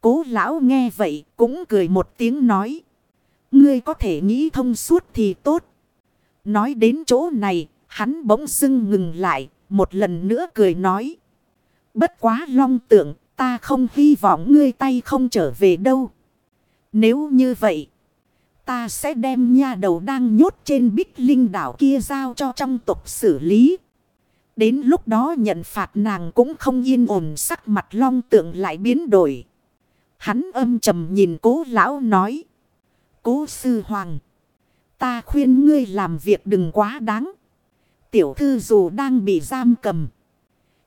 Cố lão nghe vậy cũng cười một tiếng nói. Ngươi có thể nghĩ thông suốt thì tốt. Nói đến chỗ này, hắn bỗng dưng ngừng lại, một lần nữa cười nói. Bất quá long tượng, ta không hy vọng ngươi tay không trở về đâu. Nếu như vậy, ta sẽ đem nha đầu đang nhốt trên bích linh đảo kia giao cho trong tục xử lý. Đến lúc đó nhận phạt nàng cũng không yên ổn sắc mặt long tượng lại biến đổi. Hắn âm trầm nhìn cố lão nói. Cố sư hoàng. Ta khuyên ngươi làm việc đừng quá đáng. Tiểu thư dù đang bị giam cầm.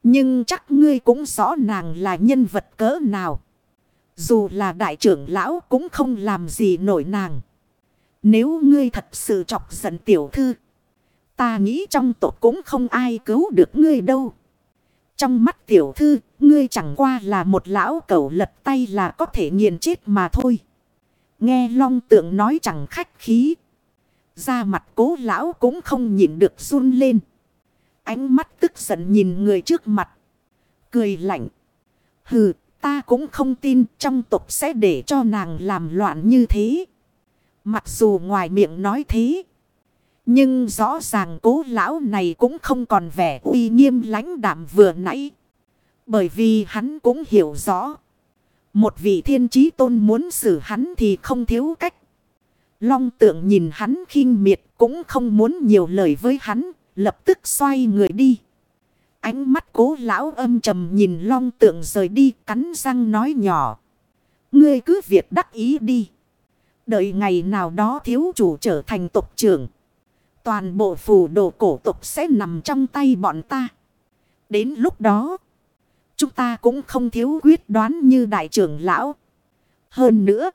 Nhưng chắc ngươi cũng rõ nàng là nhân vật cỡ nào. Dù là đại trưởng lão cũng không làm gì nổi nàng. Nếu ngươi thật sự chọc giận tiểu thư. Ta nghĩ trong tộc cũng không ai cứu được ngươi đâu. Trong mắt tiểu thư, ngươi chẳng qua là một lão cẩu lật tay là có thể nghiền chết mà thôi. Nghe long tượng nói chẳng khách khí. Ra mặt cố lão cũng không nhịn được run lên. Ánh mắt tức giận nhìn người trước mặt. Cười lạnh. Hừ, ta cũng không tin trong tục sẽ để cho nàng làm loạn như thế. Mặc dù ngoài miệng nói thế. Nhưng rõ ràng cố lão này cũng không còn vẻ uy nghiêm lãnh đạm vừa nãy. Bởi vì hắn cũng hiểu rõ. Một vị thiên trí tôn muốn xử hắn thì không thiếu cách. Long tượng nhìn hắn khinh miệt cũng không muốn nhiều lời với hắn. Lập tức xoay người đi. Ánh mắt cố lão âm trầm nhìn long tượng rời đi, cắn răng nói nhỏ. Ngươi cứ việc đắc ý đi. Đợi ngày nào đó thiếu chủ trở thành tộc trưởng. Toàn bộ phù đồ cổ tộc sẽ nằm trong tay bọn ta. Đến lúc đó. Chúng ta cũng không thiếu quyết đoán như đại trưởng lão. Hơn nữa.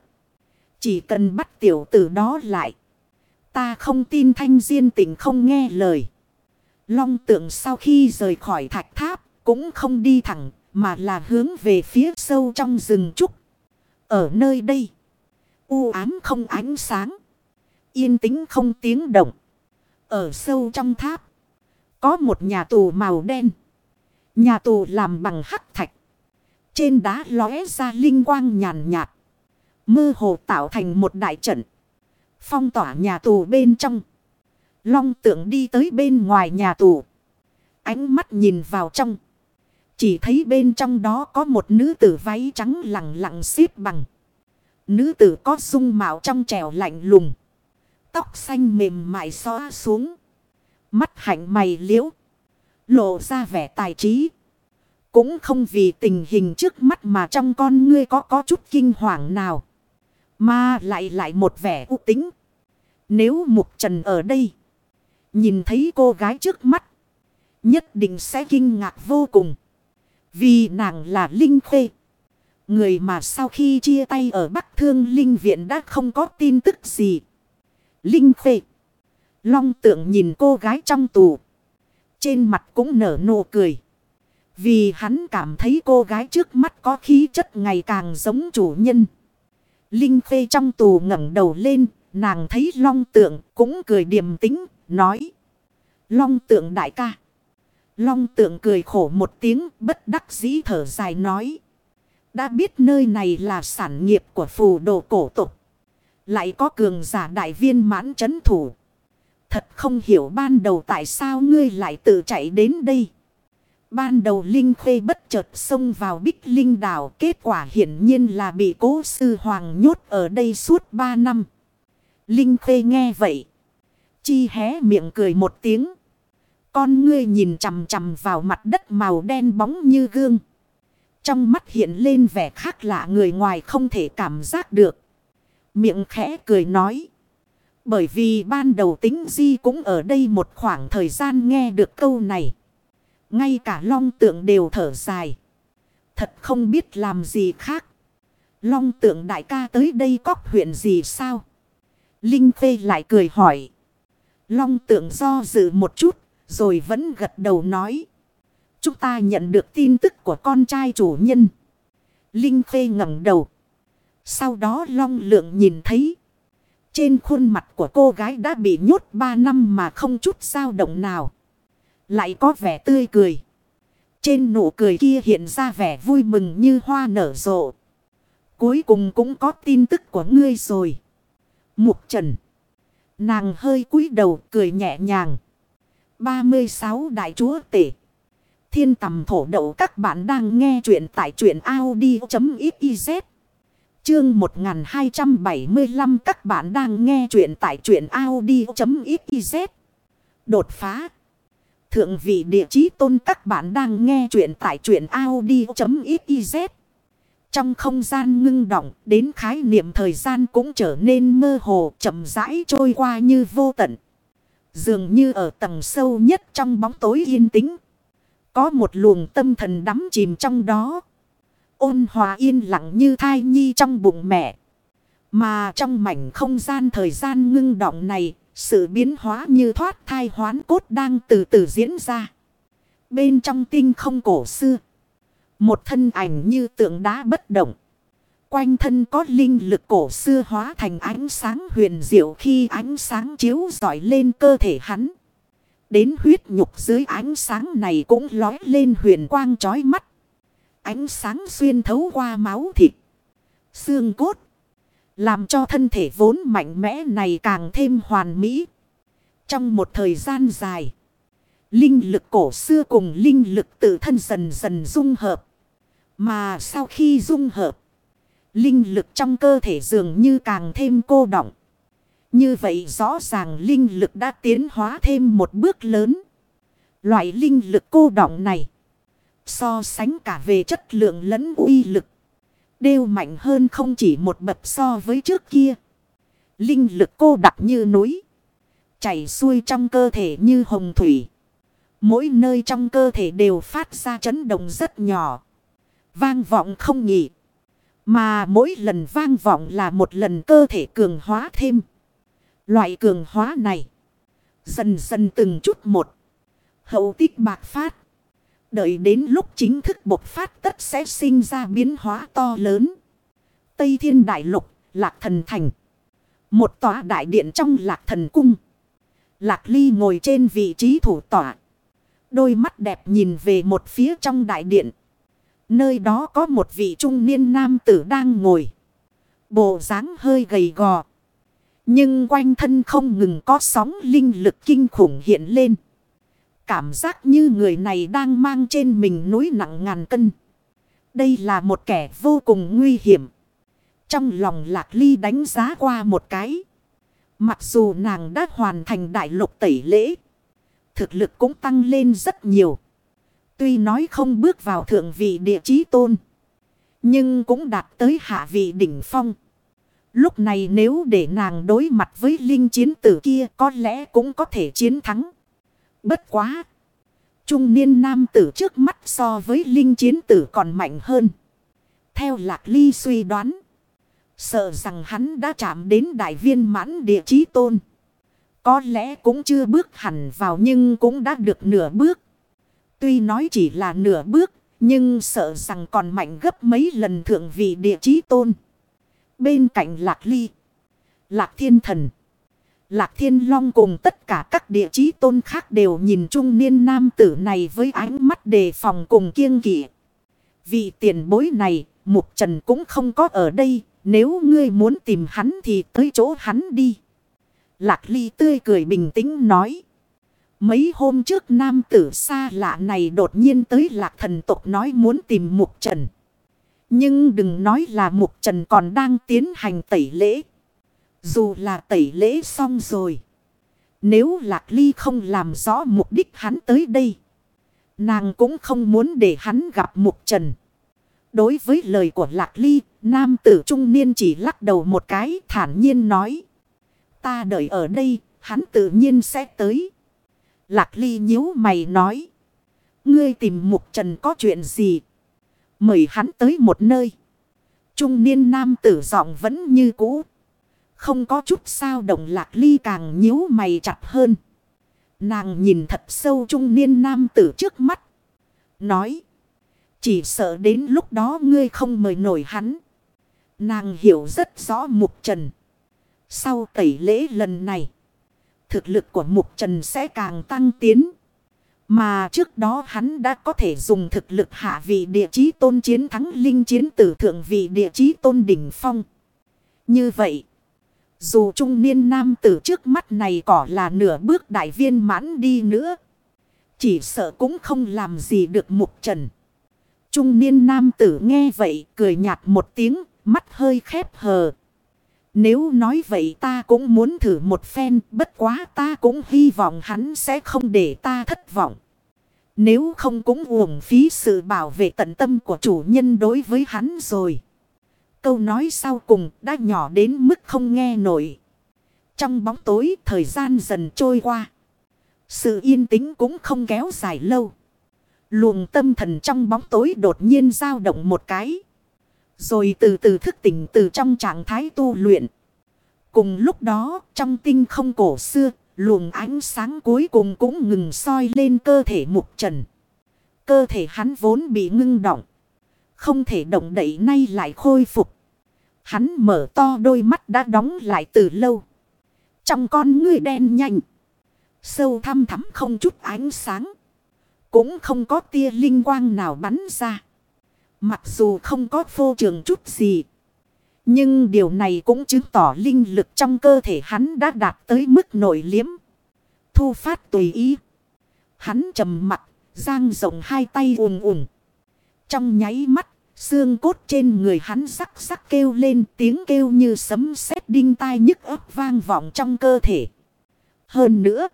Chỉ cần bắt tiểu tử đó lại. Ta không tin thanh diên tỉnh không nghe lời. Long tượng sau khi rời khỏi thạch tháp. Cũng không đi thẳng. Mà là hướng về phía sâu trong rừng trúc. Ở nơi đây. U ám không ánh sáng. Yên tĩnh không tiếng động. Ở sâu trong tháp. Có một nhà tù màu đen. Nhà tù làm bằng hắc thạch. Trên đá lóe ra linh quang nhàn nhạt. Mơ hồ tạo thành một đại trận. Phong tỏa nhà tù bên trong. Long tượng đi tới bên ngoài nhà tù. Ánh mắt nhìn vào trong. Chỉ thấy bên trong đó có một nữ tử váy trắng lặng lặng xếp bằng. Nữ tử có dung mạo trong trẻo lạnh lùng. Tóc xanh mềm mại xóa xuống. Mắt hạnh mày liễu. Lộ ra vẻ tài trí. Cũng không vì tình hình trước mắt mà trong con ngươi có có chút kinh hoàng nào. Mà lại lại một vẻ u tính. Nếu Mục Trần ở đây. Nhìn thấy cô gái trước mắt. Nhất định sẽ kinh ngạc vô cùng. Vì nàng là Linh Khê. Người mà sau khi chia tay ở Bắc Thương Linh Viện đã không có tin tức gì. Linh Khê. Long tượng nhìn cô gái trong tù. Trên mặt cũng nở nụ cười. Vì hắn cảm thấy cô gái trước mắt có khí chất ngày càng giống chủ nhân. Linh Khê trong tù ngẩng đầu lên. Nàng thấy long tượng cũng cười điềm tĩnh, Nói. Long tượng đại ca. Long tượng cười khổ một tiếng, bất đắc dĩ thở dài nói. Đã biết nơi này là sản nghiệp của phù đồ cổ tục. Lại có cường giả đại viên mãn chấn thủ. Thật không hiểu ban đầu tại sao ngươi lại tự chạy đến đây. Ban đầu Linh Khê bất chợt xông vào Bích Linh đảo. Kết quả hiển nhiên là bị cố sư hoàng nhốt ở đây suốt ba năm. Linh Khê nghe vậy. Chi hé miệng cười một tiếng. Con ngươi nhìn chằm chằm vào mặt đất màu đen bóng như gương. Trong mắt hiện lên vẻ khác lạ, người ngoài không thể cảm giác được. Miệng khẽ cười nói. Bởi vì ban đầu tính di cũng ở đây một khoảng thời gian nghe được câu này. Ngay cả long tượng đều thở dài. Thật không biết làm gì khác. Long tượng đại ca tới đây có huyện gì sao? Linh Phê lại cười hỏi. Long tượng do dự một chút, rồi vẫn gật đầu nói. Chúng ta nhận được tin tức của con trai chủ nhân. Linh Phê ngẩng đầu. Sau đó long lượng nhìn thấy. Trên khuôn mặt của cô gái đã bị nhốt 3 năm mà không chút dao động nào. Lại có vẻ tươi cười. Trên nụ cười kia hiện ra vẻ vui mừng như hoa nở rộ. Cuối cùng cũng có tin tức của ngươi rồi. Mục Trần. Nàng hơi cúi đầu cười nhẹ nhàng. 36 Đại Chúa Tể. Thiên tầm thổ đậu, các bạn đang nghe chuyện tại truyện Audi.xyz. Chương 1275 các bạn đang nghe chuyện tại chuyện Audi.xyz. Đột phá. Thượng vị địa chí tôn các bạn đang nghe chuyện tại chuyện Audi.xyz. Trong không gian ngưng động, đến khái niệm thời gian cũng trở nên mơ hồ, chậm rãi trôi qua như vô tận. Dường như ở tầng sâu nhất trong bóng tối yên tĩnh. Có một luồng tâm thần đắm chìm trong đó. Ôn hòa yên lặng như thai nhi trong bụng mẹ. Mà trong mảnh không gian thời gian ngưng động này, sự biến hóa như thoát thai hoán cốt đang từ từ diễn ra. Bên trong tinh không cổ xưa. Một thân ảnh như tượng đá bất động. Quanh thân có linh lực cổ xưa hóa thành ánh sáng huyền diệu khi ánh sáng chiếu rọi lên cơ thể hắn. Đến huyết nhục dưới ánh sáng này cũng lói lên huyền quang chói mắt. Ánh sáng xuyên thấu qua máu thịt, xương cốt. Làm cho thân thể vốn mạnh mẽ này càng thêm hoàn mỹ. Trong một thời gian dài, linh lực cổ xưa cùng linh lực tự thân dần dần dung hợp. Mà sau khi dung hợp, linh lực trong cơ thể dường như càng thêm cô động. Như vậy rõ ràng linh lực đã tiến hóa thêm một bước lớn. Loại linh lực cô động này, so sánh cả về chất lượng lẫn uy lực, đều mạnh hơn không chỉ một bậc so với trước kia. Linh lực cô đặc như núi, chảy xuôi trong cơ thể như hồng thủy. Mỗi nơi trong cơ thể đều phát ra chấn động rất nhỏ. Vang vọng không nghỉ. Mà mỗi lần vang vọng là một lần cơ thể cường hóa thêm. Loại cường hóa này. Dần dần từng chút một. Hậu tích bạc phát. Đợi đến lúc chính thức bộc phát tất sẽ sinh ra biến hóa to lớn. Tây Thiên Đại Lục, Lạc Thần Thành. Một tòa đại điện trong Lạc Thần Cung. Lạc Ly ngồi trên vị trí thủ tòa. Đôi mắt đẹp nhìn về một phía trong đại điện. Nơi đó có một vị trung niên nam tử đang ngồi. Bộ dáng hơi gầy gò. Nhưng quanh thân không ngừng có sóng linh lực kinh khủng hiện lên. Cảm giác như người này đang mang trên mình núi nặng ngàn cân. Đây là một kẻ vô cùng nguy hiểm. Trong lòng lạc ly đánh giá qua một cái. Mặc dù nàng đã hoàn thành đại lục tẩy lễ. Thực lực cũng tăng lên rất nhiều. Tuy nói không bước vào thượng vị địa chí tôn. Nhưng cũng đạt tới hạ vị đỉnh phong. Lúc này nếu để nàng đối mặt với linh chiến tử kia có lẽ cũng có thể chiến thắng. Bất quá. Trung niên nam tử trước mắt so với linh chiến tử còn mạnh hơn. Theo lạc ly suy đoán. Sợ rằng hắn đã chạm đến đại viên mãn địa chí tôn. Có lẽ cũng chưa bước hẳn vào nhưng cũng đã được nửa bước. Tuy nói chỉ là nửa bước, nhưng sợ rằng còn mạnh gấp mấy lần thượng vị địa chí tôn. Bên cạnh Lạc Ly, Lạc Thiên Thần, Lạc Thiên Long cùng tất cả các địa chí tôn khác đều nhìn trung niên nam tử này với ánh mắt đề phòng cùng kiêng kỵ. Vị tiền bối này, Mục Trần cũng không có ở đây, nếu ngươi muốn tìm hắn thì tới chỗ hắn đi. Lạc Ly tươi cười bình tĩnh nói. Mấy hôm trước nam tử xa lạ này đột nhiên tới lạc thần tộc nói muốn tìm mục trần. Nhưng đừng nói là mục trần còn đang tiến hành tẩy lễ. Dù là tẩy lễ xong rồi. Nếu lạc ly không làm rõ mục đích hắn tới đây. Nàng cũng không muốn để hắn gặp mục trần. Đối với lời của lạc ly, nam tử trung niên chỉ lắc đầu một cái thản nhiên nói. Ta đợi ở đây, hắn tự nhiên sẽ tới. Lạc ly nhíu mày nói. Ngươi tìm mục trần có chuyện gì? Mời hắn tới một nơi. Trung niên nam tử giọng vẫn như cũ. Không có chút sao động lạc ly càng nhíu mày chặt hơn. Nàng nhìn thật sâu trung niên nam tử trước mắt. Nói. Chỉ sợ đến lúc đó ngươi không mời nổi hắn. Nàng hiểu rất rõ mục trần. Sau tẩy lễ lần này thực lực của Mục Trần sẽ càng tăng tiến. Mà trước đó hắn đã có thể dùng thực lực hạ vị địa chí tôn chiến thắng linh chiến tử thượng vị địa chí tôn đỉnh phong. Như vậy, dù trung niên nam tử trước mắt này cỏ là nửa bước đại viên mãn đi nữa. Chỉ sợ cũng không làm gì được mục trần. Trung niên nam tử nghe vậy cười nhạt một tiếng, mắt hơi khép hờ. Nếu nói vậy ta cũng muốn thử một phen, bất quá ta cũng hy vọng hắn sẽ không để ta thất vọng. Nếu không cũng uổng phí sự bảo vệ tận tâm của chủ nhân đối với hắn rồi. Câu nói sau cùng đã nhỏ đến mức không nghe nổi. Trong bóng tối, thời gian dần trôi qua. Sự yên tĩnh cũng không kéo dài lâu. Luồng tâm thần trong bóng tối đột nhiên dao động một cái. Rồi từ từ thức tỉnh từ trong trạng thái tu luyện. Cùng lúc đó, trong tinh không cổ xưa. Luồng ánh sáng cuối cùng cũng ngừng soi lên cơ thể mục trần. Cơ thể hắn vốn bị ngưng động. Không thể động đậy nay lại khôi phục. Hắn mở to đôi mắt đã đóng lại từ lâu. Trong con người đen nhanh. Sâu thăm thắm không chút ánh sáng. Cũng không có tia linh quang nào bắn ra. Mặc dù không có vô trường chút gì. Nhưng điều này cũng chứng tỏ linh lực trong cơ thể hắn đã đạt tới mức nổi liếm. Thu phát tùy ý. Hắn trầm mặt, giang rộng hai tay ùn ùn. Trong nháy mắt, xương cốt trên người hắn sắc sắc kêu lên tiếng kêu như sấm sét đinh tai nhức ấp vang vọng trong cơ thể. Hơn nữa,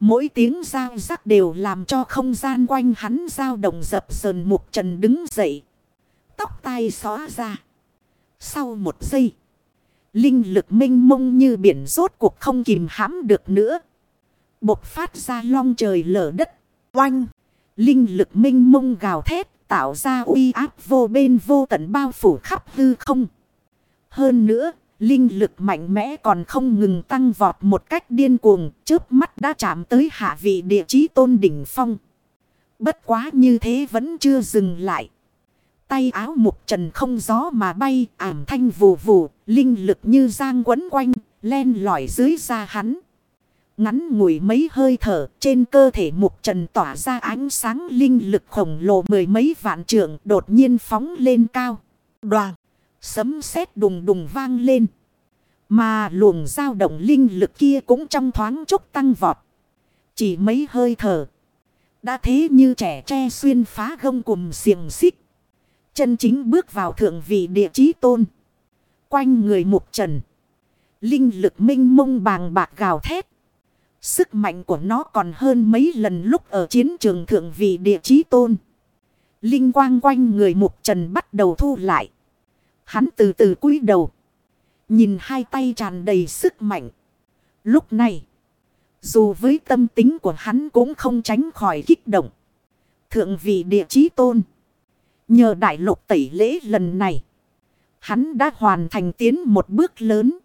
mỗi tiếng giao rắc đều làm cho không gian quanh hắn dao động dập sờn mục trần đứng dậy. Tóc tai xóa ra. Sau một giây, linh lực minh mông như biển rốt cuộc không kìm hãm được nữa. Bột phát ra long trời lở đất, oanh. Linh lực minh mông gào thét tạo ra uy áp vô bên vô tận bao phủ khắp hư không. Hơn nữa, linh lực mạnh mẽ còn không ngừng tăng vọt một cách điên cuồng, trước mắt đã chạm tới hạ vị địa chí tôn đỉnh phong. Bất quá như thế vẫn chưa dừng lại. Tay áo mục trần không gió mà bay, ảm thanh vù vù, linh lực như giang quấn quanh, len lỏi dưới da hắn. Ngắn ngủi mấy hơi thở trên cơ thể mục trần tỏa ra ánh sáng linh lực khổng lồ mười mấy vạn trượng đột nhiên phóng lên cao. Đoàn, sấm sét đùng đùng vang lên. Mà luồng dao động linh lực kia cũng trong thoáng chốc tăng vọt. Chỉ mấy hơi thở. Đã thế như trẻ tre xuyên phá gông cùng xiềng xích. Chân chính bước vào thượng vị địa chí tôn. Quanh người mục trần. Linh lực minh mông bàng bạc gào thét. Sức mạnh của nó còn hơn mấy lần lúc ở chiến trường thượng vị địa chí tôn. Linh quang quanh người mục trần bắt đầu thu lại. Hắn từ từ cúi đầu. Nhìn hai tay tràn đầy sức mạnh. Lúc này. Dù với tâm tính của hắn cũng không tránh khỏi kích động. Thượng vị địa chí tôn. Nhờ đại lục tẩy lễ lần này. Hắn đã hoàn thành tiến một bước lớn.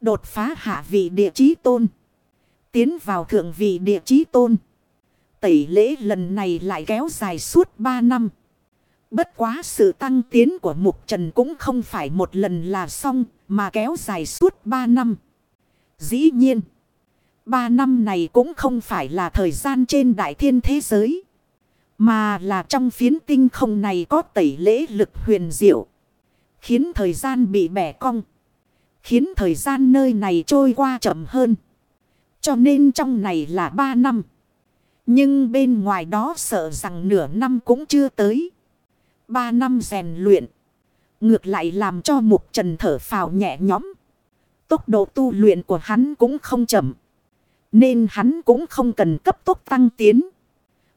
Đột phá hạ vị địa chí tôn tiến vào thượng vị địa chí tôn. Tẩy lễ lần này lại kéo dài suốt 3 năm. Bất quá sự tăng tiến của Mục Trần cũng không phải một lần là xong mà kéo dài suốt 3 năm. Dĩ nhiên, 3 năm này cũng không phải là thời gian trên đại thiên thế giới. Mà là trong phiến tinh không này có tẩy lễ lực huyền diệu. Khiến thời gian bị bẻ cong. Khiến thời gian nơi này trôi qua chậm hơn. Cho nên trong này là 3 năm. Nhưng bên ngoài đó sợ rằng nửa năm cũng chưa tới. 3 năm rèn luyện. Ngược lại làm cho mục trần thở phào nhẹ nhõm. Tốc độ tu luyện của hắn cũng không chậm. Nên hắn cũng không cần cấp tốc tăng tiến.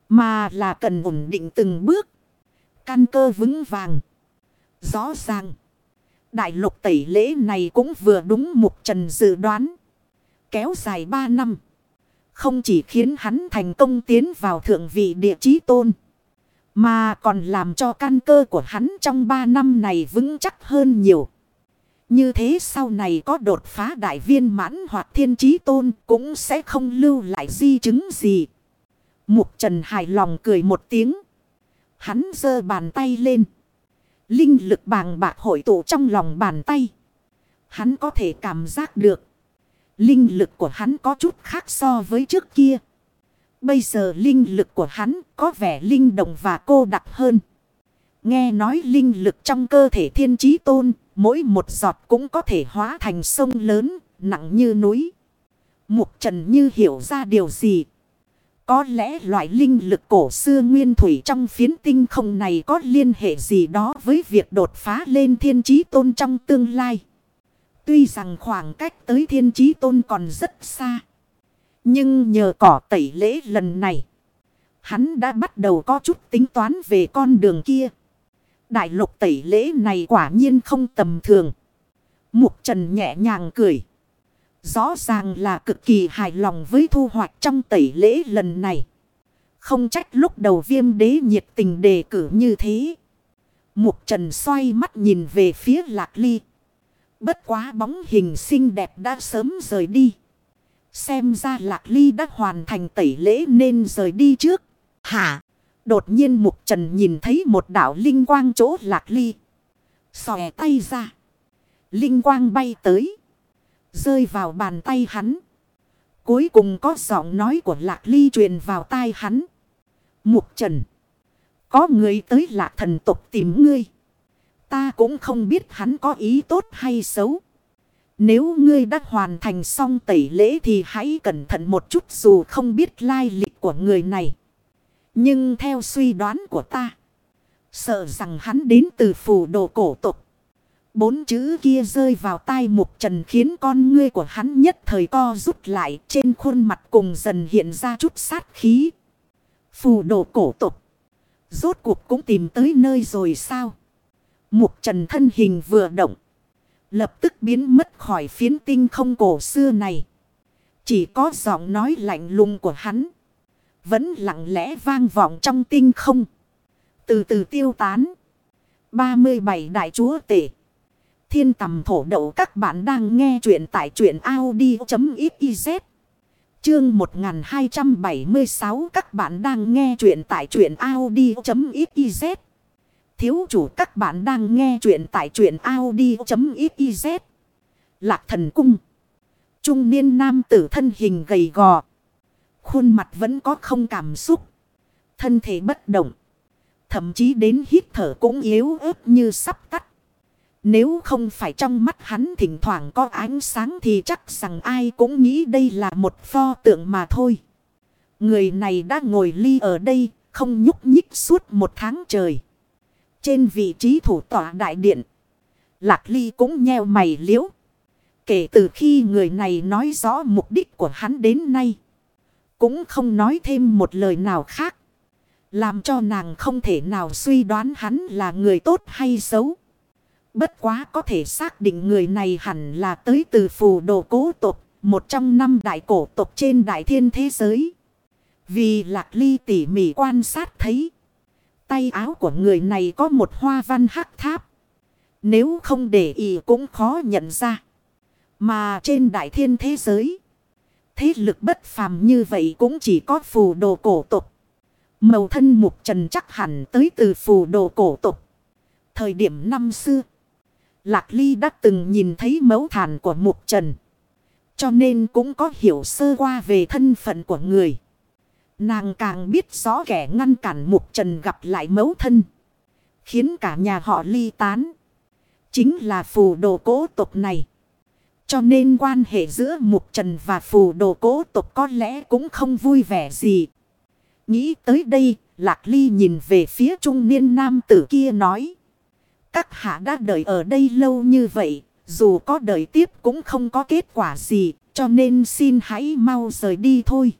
Mà là cần ổn định từng bước. Căn cơ vững vàng. Rõ ràng. Đại lục tẩy lễ này cũng vừa đúng mục trần dự đoán kéo dài 3 năm. Không chỉ khiến hắn thành công tiến vào thượng vị địa chí tôn. Mà còn làm cho căn cơ của hắn trong 3 năm này vững chắc hơn nhiều. Như thế sau này có đột phá đại viên mãn hoặc thiên chí tôn cũng sẽ không lưu lại di chứng gì. Mục Trần hài lòng cười một tiếng. Hắn giơ bàn tay lên. Linh lực bàng bạc hội tụ trong lòng bàn tay. Hắn có thể cảm giác được. Linh lực của hắn có chút khác so với trước kia. Bây giờ linh lực của hắn có vẻ linh động và cô đặc hơn. Nghe nói linh lực trong cơ thể thiên trí tôn, mỗi một giọt cũng có thể hóa thành sông lớn, nặng như núi. Mục trần như hiểu ra điều gì. Có lẽ loại linh lực cổ xưa nguyên thủy trong phiến tinh không này có liên hệ gì đó với việc đột phá lên thiên trí tôn trong tương lai. Tuy rằng khoảng cách tới thiên trí tôn còn rất xa. Nhưng nhờ cỏ tẩy lễ lần này. Hắn đã bắt đầu có chút tính toán về con đường kia. Đại lục tẩy lễ này quả nhiên không tầm thường. Mục trần nhẹ nhàng cười. Rõ ràng là cực kỳ hài lòng với thu hoạch trong tẩy lễ lần này. Không trách lúc đầu viêm đế nhiệt tình đề cử như thế. Mục trần xoay mắt nhìn về phía lạc ly. Bất quá bóng hình xinh đẹp đã sớm rời đi. Xem ra lạc ly đã hoàn thành tẩy lễ nên rời đi trước. Hả? Đột nhiên mục trần nhìn thấy một đảo linh quang chỗ lạc ly. Xòe tay ra. Linh quang bay tới. Rơi vào bàn tay hắn. Cuối cùng có giọng nói của lạc ly truyền vào tai hắn. Mục trần. Có người tới lạc thần tục tìm ngươi. Ta cũng không biết hắn có ý tốt hay xấu. Nếu ngươi đã hoàn thành xong tẩy lễ thì hãy cẩn thận một chút dù không biết lai lịch của người này. Nhưng theo suy đoán của ta. Sợ rằng hắn đến từ phủ đồ cổ tục. Bốn chữ kia rơi vào tai mục trần khiến con ngươi của hắn nhất thời co rút lại, trên khuôn mặt cùng dần hiện ra chút sát khí. Phù đồ cổ tục. Rốt cuộc cũng tìm tới nơi rồi sao? Mục trần thân hình vừa động. Lập tức biến mất khỏi phiến tinh không cổ xưa này. Chỉ có giọng nói lạnh lùng của hắn. Vẫn lặng lẽ vang vọng trong tinh không. Từ từ tiêu tán. 37 Đại Chúa Tể. Thiên tầm thổ đậu các bạn đang nghe chuyện tại truyện Audi.xyz. Chương 1276 các bạn đang nghe chuyện tại truyện Audi.xyz. Thiếu chủ các bạn đang nghe chuyện tại truyện Audi.xyz. Lạc thần cung. Trung niên nam tử thân hình gầy gò. Khuôn mặt vẫn có không cảm xúc. Thân thể bất động. Thậm chí đến hít thở cũng yếu ớt như sắp tắt. Nếu không phải trong mắt hắn thỉnh thoảng có ánh sáng thì chắc rằng ai cũng nghĩ đây là một pho tượng mà thôi. Người này đã ngồi ly ở đây, không nhúc nhích suốt một tháng trời. Trên vị trí thủ tọa đại điện, Lạc Ly cũng nheo mày liễu. Kể từ khi người này nói rõ mục đích của hắn đến nay, cũng không nói thêm một lời nào khác. Làm cho nàng không thể nào suy đoán hắn là người tốt hay xấu. Bất quá có thể xác định người này hẳn là tới từ phù đồ cố tộc, một trong năm đại cổ tộc trên đại thiên thế giới. Vì lạc ly tỉ mỉ quan sát thấy, tay áo của người này có một hoa văn hắc tháp. Nếu không để ý cũng khó nhận ra. Mà trên đại thiên thế giới, thế lực bất phàm như vậy cũng chỉ có phù đồ cổ tộc. Màu thân mục trần chắc hẳn tới từ phù đồ cổ tộc. Thời điểm năm xưa. Lạc Ly đã từng nhìn thấy mẫu thản của Mục Trần. Cho nên cũng có hiểu sơ qua về thân phận của người. Nàng càng biết rõ kẻ ngăn cản Mục Trần gặp lại mẫu thân. Khiến cả nhà họ ly tán. Chính là phù đồ cố tộc này. Cho nên quan hệ giữa Mục Trần và phù đồ cố tộc có lẽ cũng không vui vẻ gì. Nghĩ tới đây, Lạc Ly nhìn về phía trung niên nam tử kia nói. Các hạ đã đợi ở đây lâu như vậy, dù có đợi tiếp cũng không có kết quả gì, cho nên xin hãy mau rời đi thôi.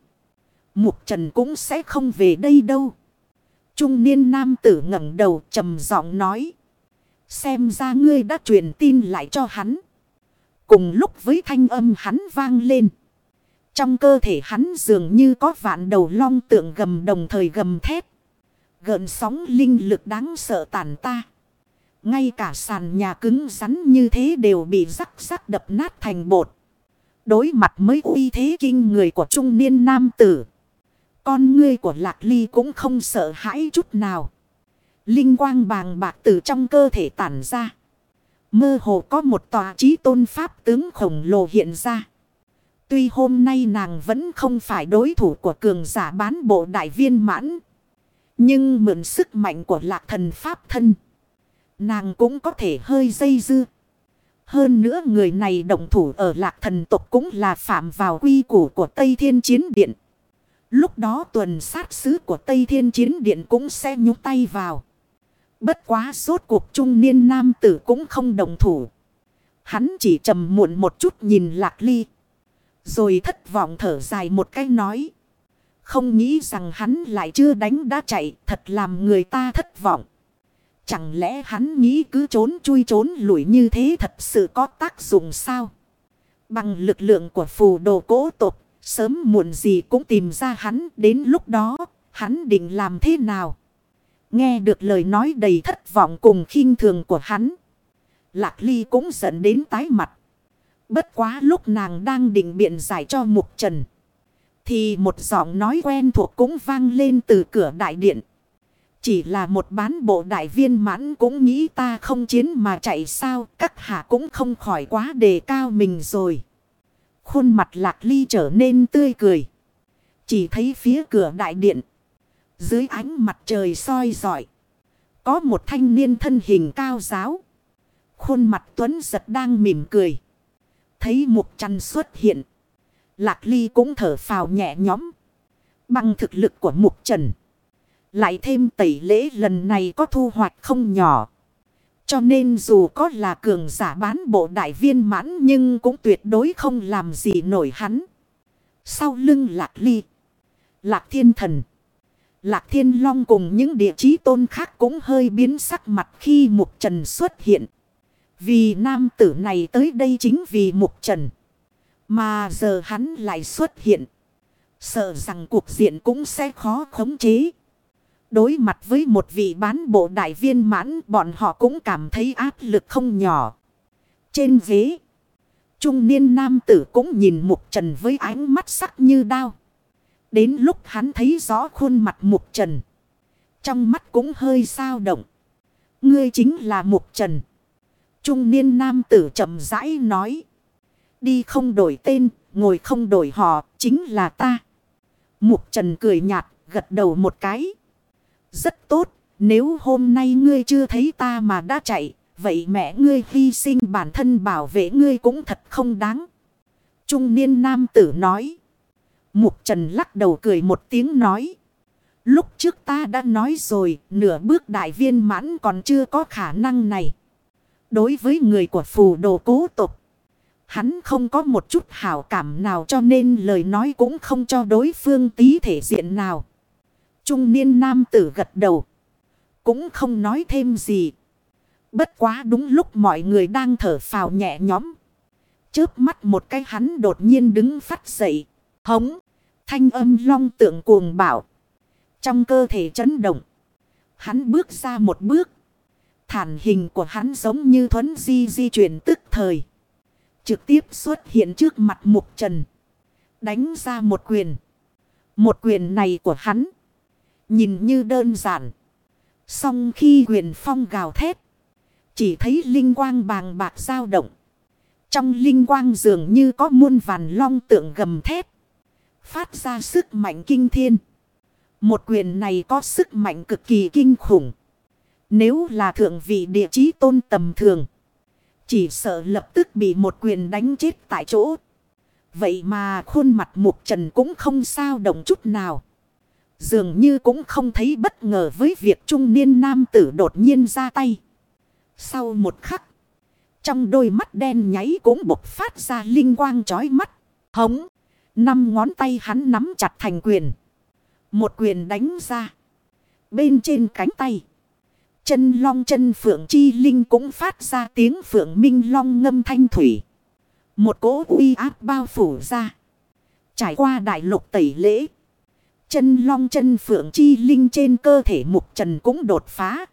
Mục Trần cũng sẽ không về đây đâu. Trung niên nam tử ngẩng đầu trầm giọng nói. Xem ra ngươi đã truyền tin lại cho hắn. Cùng lúc với thanh âm hắn vang lên. Trong cơ thể hắn dường như có vạn đầu long tượng gầm đồng thời gầm thét. Gợn sóng linh lực đáng sợ tàn ta. Ngay cả sàn nhà cứng rắn như thế đều bị rắc rắc đập nát thành bột. Đối mặt mới uy thế kinh người của trung niên nam tử. Con ngươi của lạc ly cũng không sợ hãi chút nào. Linh quang bàng bạc từ trong cơ thể tản ra. Mơ hồ có một tòa trí tôn pháp tướng khổng lồ hiện ra. Tuy hôm nay nàng vẫn không phải đối thủ của cường giả bán bộ đại viên mãn. Nhưng mượn sức mạnh của lạc thần pháp thân. Nàng cũng có thể hơi dây dưa. Hơn nữa người này động thủ ở lạc thần tộc cũng là phạm vào quy củ của Tây Thiên Chiến Điện. Lúc đó tuần sát sứ của Tây Thiên Chiến Điện cũng sẽ nhúc tay vào. Bất quá suốt cuộc trung niên nam tử cũng không đồng thủ. Hắn chỉ trầm muộn một chút nhìn lạc ly. Rồi thất vọng thở dài một cái nói. Không nghĩ rằng hắn lại chưa đánh đã chạy thật làm người ta thất vọng. Chẳng lẽ hắn nghĩ cứ trốn chui trốn lủi như thế thật sự có tác dụng sao? Bằng lực lượng của phù đồ cố tộc, sớm muộn gì cũng tìm ra hắn. Đến lúc đó, hắn định làm thế nào? Nghe được lời nói đầy thất vọng cùng khinh thường của hắn. Lạc ly cũng giận đến tái mặt. Bất quá lúc nàng đang định biện giải cho mục trần. Thì một giọng nói quen thuộc cũng vang lên từ cửa đại điện. Chỉ là một bán bộ đại viên mãn cũng nghĩ ta không chiến mà chạy sao. Các hạ cũng không khỏi quá đề cao mình rồi. Khuôn mặt lạc ly trở nên tươi cười. Chỉ thấy phía cửa đại điện. Dưới ánh mặt trời soi rọi. Có một thanh niên thân hình cao giáo. Khuôn mặt tuấn giật đang mỉm cười. Thấy mục trần xuất hiện. Lạc ly cũng thở phào nhẹ nhõm. Bằng thực lực của mục trần. Lại thêm tẩy lễ lần này có thu hoạch không nhỏ. Cho nên dù có là cường giả bán bộ đại viên mãn nhưng cũng tuyệt đối không làm gì nổi hắn. Sau lưng lạc ly. Lạc thiên thần. Lạc thiên long cùng những địa chí tôn khác cũng hơi biến sắc mặt khi mục trần xuất hiện. Vì nam tử này tới đây chính vì mục trần. Mà giờ hắn lại xuất hiện. Sợ rằng cuộc diện cũng sẽ khó khống chế. Đối mặt với một vị bán bộ đại viên mãn bọn họ cũng cảm thấy áp lực không nhỏ. Trên ghế. Trung niên nam tử cũng nhìn mục trần với ánh mắt sắc như đao. Đến lúc hắn thấy rõ khuôn mặt mục trần. Trong mắt cũng hơi sao động. Ngươi chính là mục trần. Trung niên nam tử chậm rãi nói. Đi không đổi tên, ngồi không đổi họ, chính là ta. Mục trần cười nhạt, gật đầu một cái. Rất tốt, nếu hôm nay ngươi chưa thấy ta mà đã chạy, vậy mẹ ngươi hy sinh bản thân bảo vệ ngươi cũng thật không đáng. Trung niên nam tử nói. Mục trần lắc đầu cười một tiếng nói. Lúc trước ta đã nói rồi, nửa bước đại viên mãn còn chưa có khả năng này. Đối với người của phù đồ cố tục, hắn không có một chút hảo cảm nào cho nên lời nói cũng không cho đối phương tí thể diện nào. Trung niên nam tử gật đầu. Cũng không nói thêm gì. Bất quá đúng lúc mọi người đang thở phào nhẹ nhõm. Chớp mắt một cái hắn đột nhiên đứng phát dậy. Hống. Thanh âm long tượng cuồng bảo. Trong cơ thể chấn động. Hắn bước ra một bước. Thản hình của hắn giống như thuấn di di chuyển tức thời. Trực tiếp xuất hiện trước mặt mục trần. Đánh ra một quyền. Một quyền này của hắn. Nhìn như đơn giản. Xong khi Huyền phong gào thét. Chỉ thấy linh quang bàng bạc dao động. Trong linh quang dường như có muôn vàn long tượng gầm thét. Phát ra sức mạnh kinh thiên. Một quyền này có sức mạnh cực kỳ kinh khủng. Nếu là thượng vị địa chí tôn tầm thường. Chỉ sợ lập tức bị một quyền đánh chết tại chỗ. Vậy mà khuôn mặt mục trần cũng không sao động chút nào. Dường như cũng không thấy bất ngờ với việc trung niên nam tử đột nhiên ra tay. Sau một khắc. Trong đôi mắt đen nháy cũng bộc phát ra linh quang chói mắt. Hống. Năm ngón tay hắn nắm chặt thành quyền. Một quyền đánh ra. Bên trên cánh tay. Chân long chân phượng chi linh cũng phát ra tiếng phượng minh long ngâm thanh thủy. Một cỗ uy áp bao phủ ra. Trải qua đại lục tẩy lễ. Chân long chân phượng chi linh trên cơ thể mục trần cũng đột phá.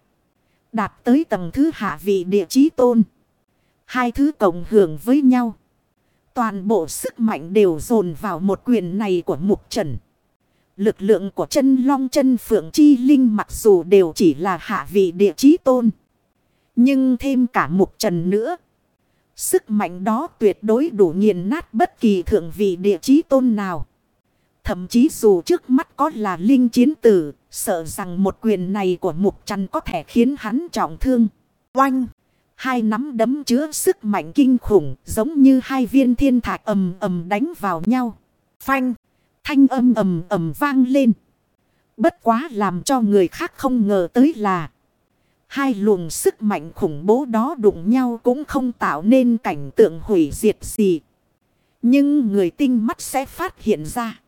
Đạt tới tầng thứ hạ vị địa chí tôn. Hai thứ cộng hưởng với nhau. Toàn bộ sức mạnh đều dồn vào một quyền này của mục trần. Lực lượng của chân long chân phượng chi linh mặc dù đều chỉ là hạ vị địa chí tôn. Nhưng thêm cả mục trần nữa. Sức mạnh đó tuyệt đối đủ nghiền nát bất kỳ thượng vị địa chí tôn nào. Thậm chí dù trước mắt có là linh chiến tử, sợ rằng một quyền này của mục trần có thể khiến hắn trọng thương. Oanh! Hai nắm đấm chứa sức mạnh kinh khủng giống như hai viên thiên thạch ầm ầm đánh vào nhau. Phanh! Thanh âm ầm ầm vang lên. Bất quá làm cho người khác không ngờ tới là Hai luồng sức mạnh khủng bố đó đụng nhau cũng không tạo nên cảnh tượng hủy diệt gì. Nhưng người tinh mắt sẽ phát hiện ra.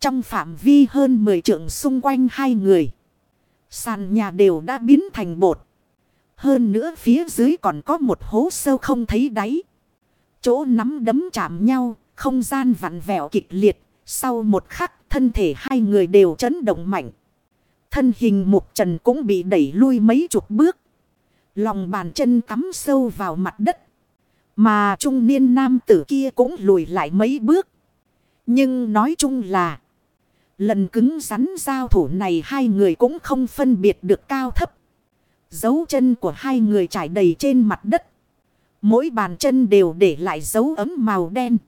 Trong phạm vi hơn 10 trượng xung quanh hai người. Sàn nhà đều đã biến thành bột. Hơn nữa phía dưới còn có một hố sâu không thấy đáy. Chỗ nắm đấm chạm nhau, không gian vặn vẹo kịch liệt. Sau một khắc thân thể hai người đều chấn động mạnh. Thân hình mục trần cũng bị đẩy lui mấy chục bước. Lòng bàn chân cắm sâu vào mặt đất. Mà trung niên nam tử kia cũng lùi lại mấy bước. Nhưng nói chung là. Lần cứng rắn giao thủ này hai người cũng không phân biệt được cao thấp. Dấu chân của hai người trải đầy trên mặt đất. Mỗi bàn chân đều để lại dấu ấm màu đen.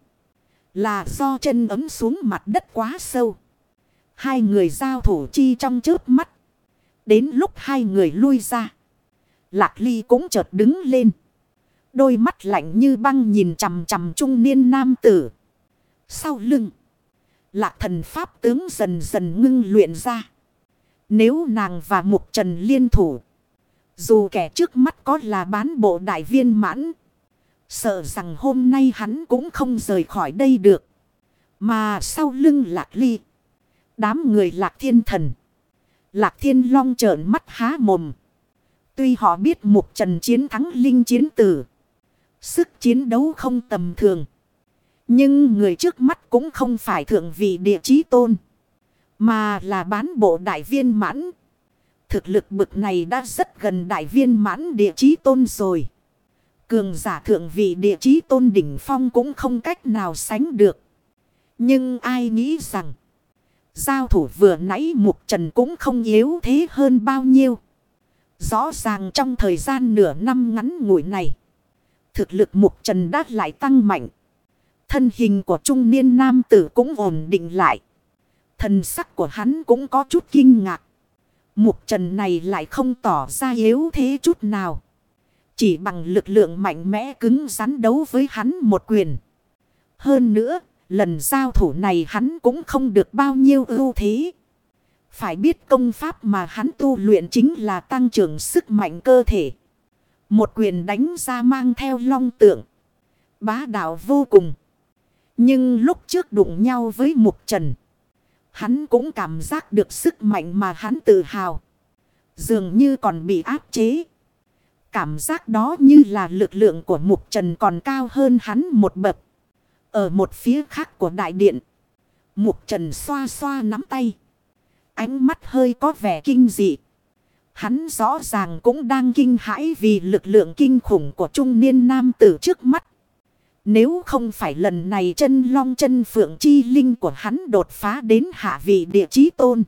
Là do chân ấm xuống mặt đất quá sâu. Hai người giao thủ chi trong trước mắt. Đến lúc hai người lui ra. Lạc ly cũng chợt đứng lên. Đôi mắt lạnh như băng nhìn chằm chằm trung niên nam tử. Sau lưng. Lạc thần pháp tướng dần dần ngưng luyện ra. Nếu nàng và mục trần liên thủ. Dù kẻ trước mắt có là bán bộ đại viên mãn. Sợ rằng hôm nay hắn cũng không rời khỏi đây được. Mà sau lưng lạc ly. Đám người lạc thiên thần. Lạc thiên long trợn mắt há mồm. Tuy họ biết mục trần chiến thắng linh chiến tử. Sức chiến đấu không tầm thường. Nhưng người trước mắt cũng không phải thượng vị địa chí tôn. Mà là bán bộ đại viên mãn. Thực lực bực này đã rất gần đại viên mãn địa chí tôn rồi. Cường giả thượng vị địa chí tôn đỉnh phong cũng không cách nào sánh được. Nhưng ai nghĩ rằng. Giao thủ vừa nãy Mục Trần cũng không yếu thế hơn bao nhiêu. Rõ ràng trong thời gian nửa năm ngắn ngủi này. Thực lực Mục Trần đã lại tăng mạnh. Thân hình của trung niên nam tử cũng ổn định lại. Thần sắc của hắn cũng có chút kinh ngạc. Mục Trần này lại không tỏ ra yếu thế chút nào. Chỉ bằng lực lượng mạnh mẽ cứng rắn đấu với hắn một quyền. Hơn nữa, Lần giao thủ này hắn cũng không được bao nhiêu ưu thế. Phải biết công pháp mà hắn tu luyện chính là tăng trưởng sức mạnh cơ thể. Một quyền đánh ra mang theo long tượng. Bá đạo vô cùng. Nhưng lúc trước đụng nhau với mục trần. Hắn cũng cảm giác được sức mạnh mà hắn tự hào. Dường như còn bị áp chế. Cảm giác đó như là lực lượng của mục trần còn cao hơn hắn một bậc. Ở một phía khác của đại điện. Mục trần xoa xoa nắm tay. Ánh mắt hơi có vẻ kinh dị. Hắn rõ ràng cũng đang kinh hãi vì lực lượng kinh khủng của trung niên nam tử trước mắt. Nếu không phải lần này chân long chân phượng chi linh của hắn đột phá đến hạ vị địa chí tôn.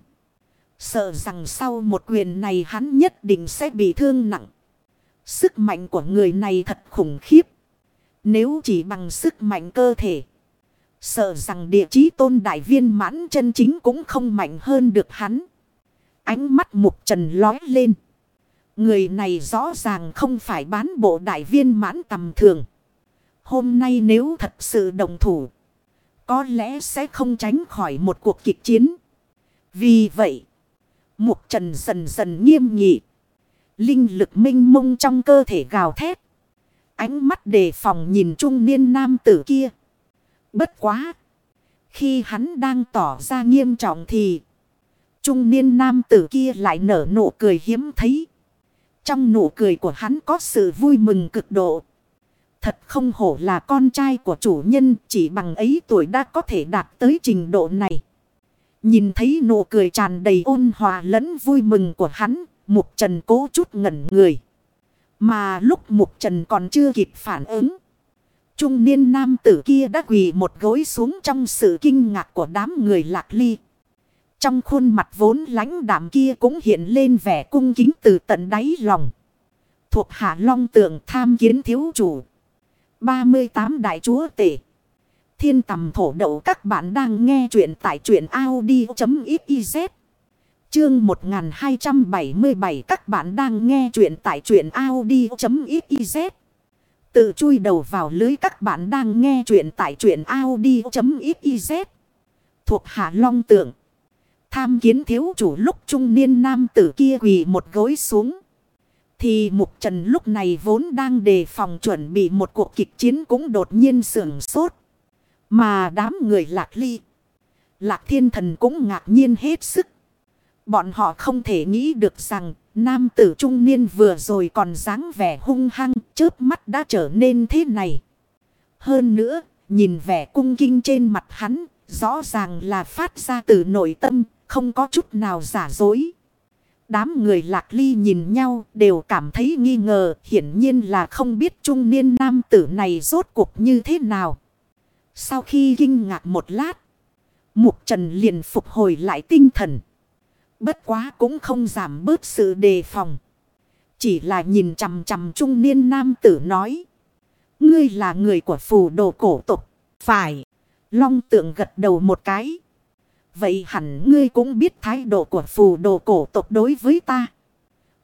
Sợ rằng sau một quyền này hắn nhất định sẽ bị thương nặng. Sức mạnh của người này thật khủng khiếp. Nếu chỉ bằng sức mạnh cơ thể. Sợ rằng địa chí tôn đại viên mãn chân chính cũng không mạnh hơn được hắn. Ánh mắt mục trần lói lên. Người này rõ ràng không phải bán bộ đại viên mãn tầm thường. Hôm nay nếu thật sự đồng thủ. Có lẽ sẽ không tránh khỏi một cuộc kịch chiến. Vì vậy. Mục trần dần dần nghiêm nghị. Linh lực minh mông trong cơ thể gào thét. Ánh mắt đề phòng nhìn trung niên nam tử kia. Bất quá. Khi hắn đang tỏ ra nghiêm trọng thì. Trung niên nam tử kia lại nở nụ cười hiếm thấy. Trong nụ cười của hắn có sự vui mừng cực độ. Thật không hổ là con trai của chủ nhân chỉ bằng ấy tuổi đã có thể đạt tới trình độ này. Nhìn thấy nụ cười tràn đầy ôn hòa lẫn vui mừng của hắn, Mục Trần cố chút ngẩn người. Mà lúc Mục Trần còn chưa kịp phản ứng. Trung niên nam tử kia đã quỳ một gối xuống trong sự kinh ngạc của đám người lạc ly. Trong khuôn mặt vốn lãnh đạm kia cũng hiện lên vẻ cung kính từ tận đáy lòng. Thuộc hạ long tượng tham kiến thiếu chủ. 38 Đại Chúa Tể. Thiên tầm thổ đậu các bạn đang nghe chuyện tại chuyện Audi.xyz Chương 1277 các bạn đang nghe chuyện tại chuyện Audi.xyz Tự chui đầu vào lưới các bạn đang nghe chuyện tại chuyện Audi.xyz Thuộc Hạ Long Tượng. Tham kiến thiếu chủ lúc trung niên nam tử kia quỳ một gối xuống. Thì Mục Trần lúc này vốn đang đề phòng chuẩn bị một cuộc kịch chiến cũng đột nhiên sưởng sốt. Mà đám người lạc ly. Lạc thiên thần cũng ngạc nhiên hết sức. Bọn họ không thể nghĩ được rằng nam tử trung niên vừa rồi còn dáng vẻ hung hăng chớp mắt đã trở nên thế này. Hơn nữa, nhìn vẻ cung kinh trên mặt hắn, rõ ràng là phát ra từ nội tâm, không có chút nào giả dối. Đám người lạc ly nhìn nhau đều cảm thấy nghi ngờ hiển nhiên là không biết trung niên nam tử này rốt cuộc như thế nào. Sau khi kinh ngạc một lát, Mục Trần liền phục hồi lại tinh thần. Bất quá cũng không giảm bớt sự đề phòng. Chỉ là nhìn chằm chằm trung niên nam tử nói. Ngươi là người của phù đồ cổ tục. Phải. Long tượng gật đầu một cái. Vậy hẳn ngươi cũng biết thái độ của phù đồ cổ tộc đối với ta.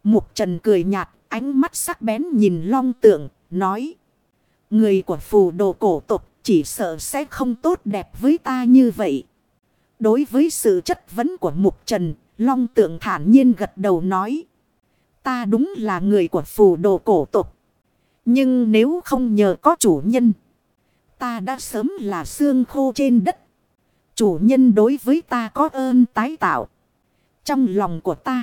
Mục Trần cười nhạt, ánh mắt sắc bén nhìn long tượng, nói. Người của phù đồ cổ tộc chỉ sợ sẽ không tốt đẹp với ta như vậy. Đối với sự chất vấn của Mục Trần, long tượng thản nhiên gật đầu nói. Ta đúng là người của phù đồ cổ tộc. Nhưng nếu không nhờ có chủ nhân, ta đã sớm là xương khô trên đất. Chủ nhân đối với ta có ơn tái tạo. Trong lòng của ta.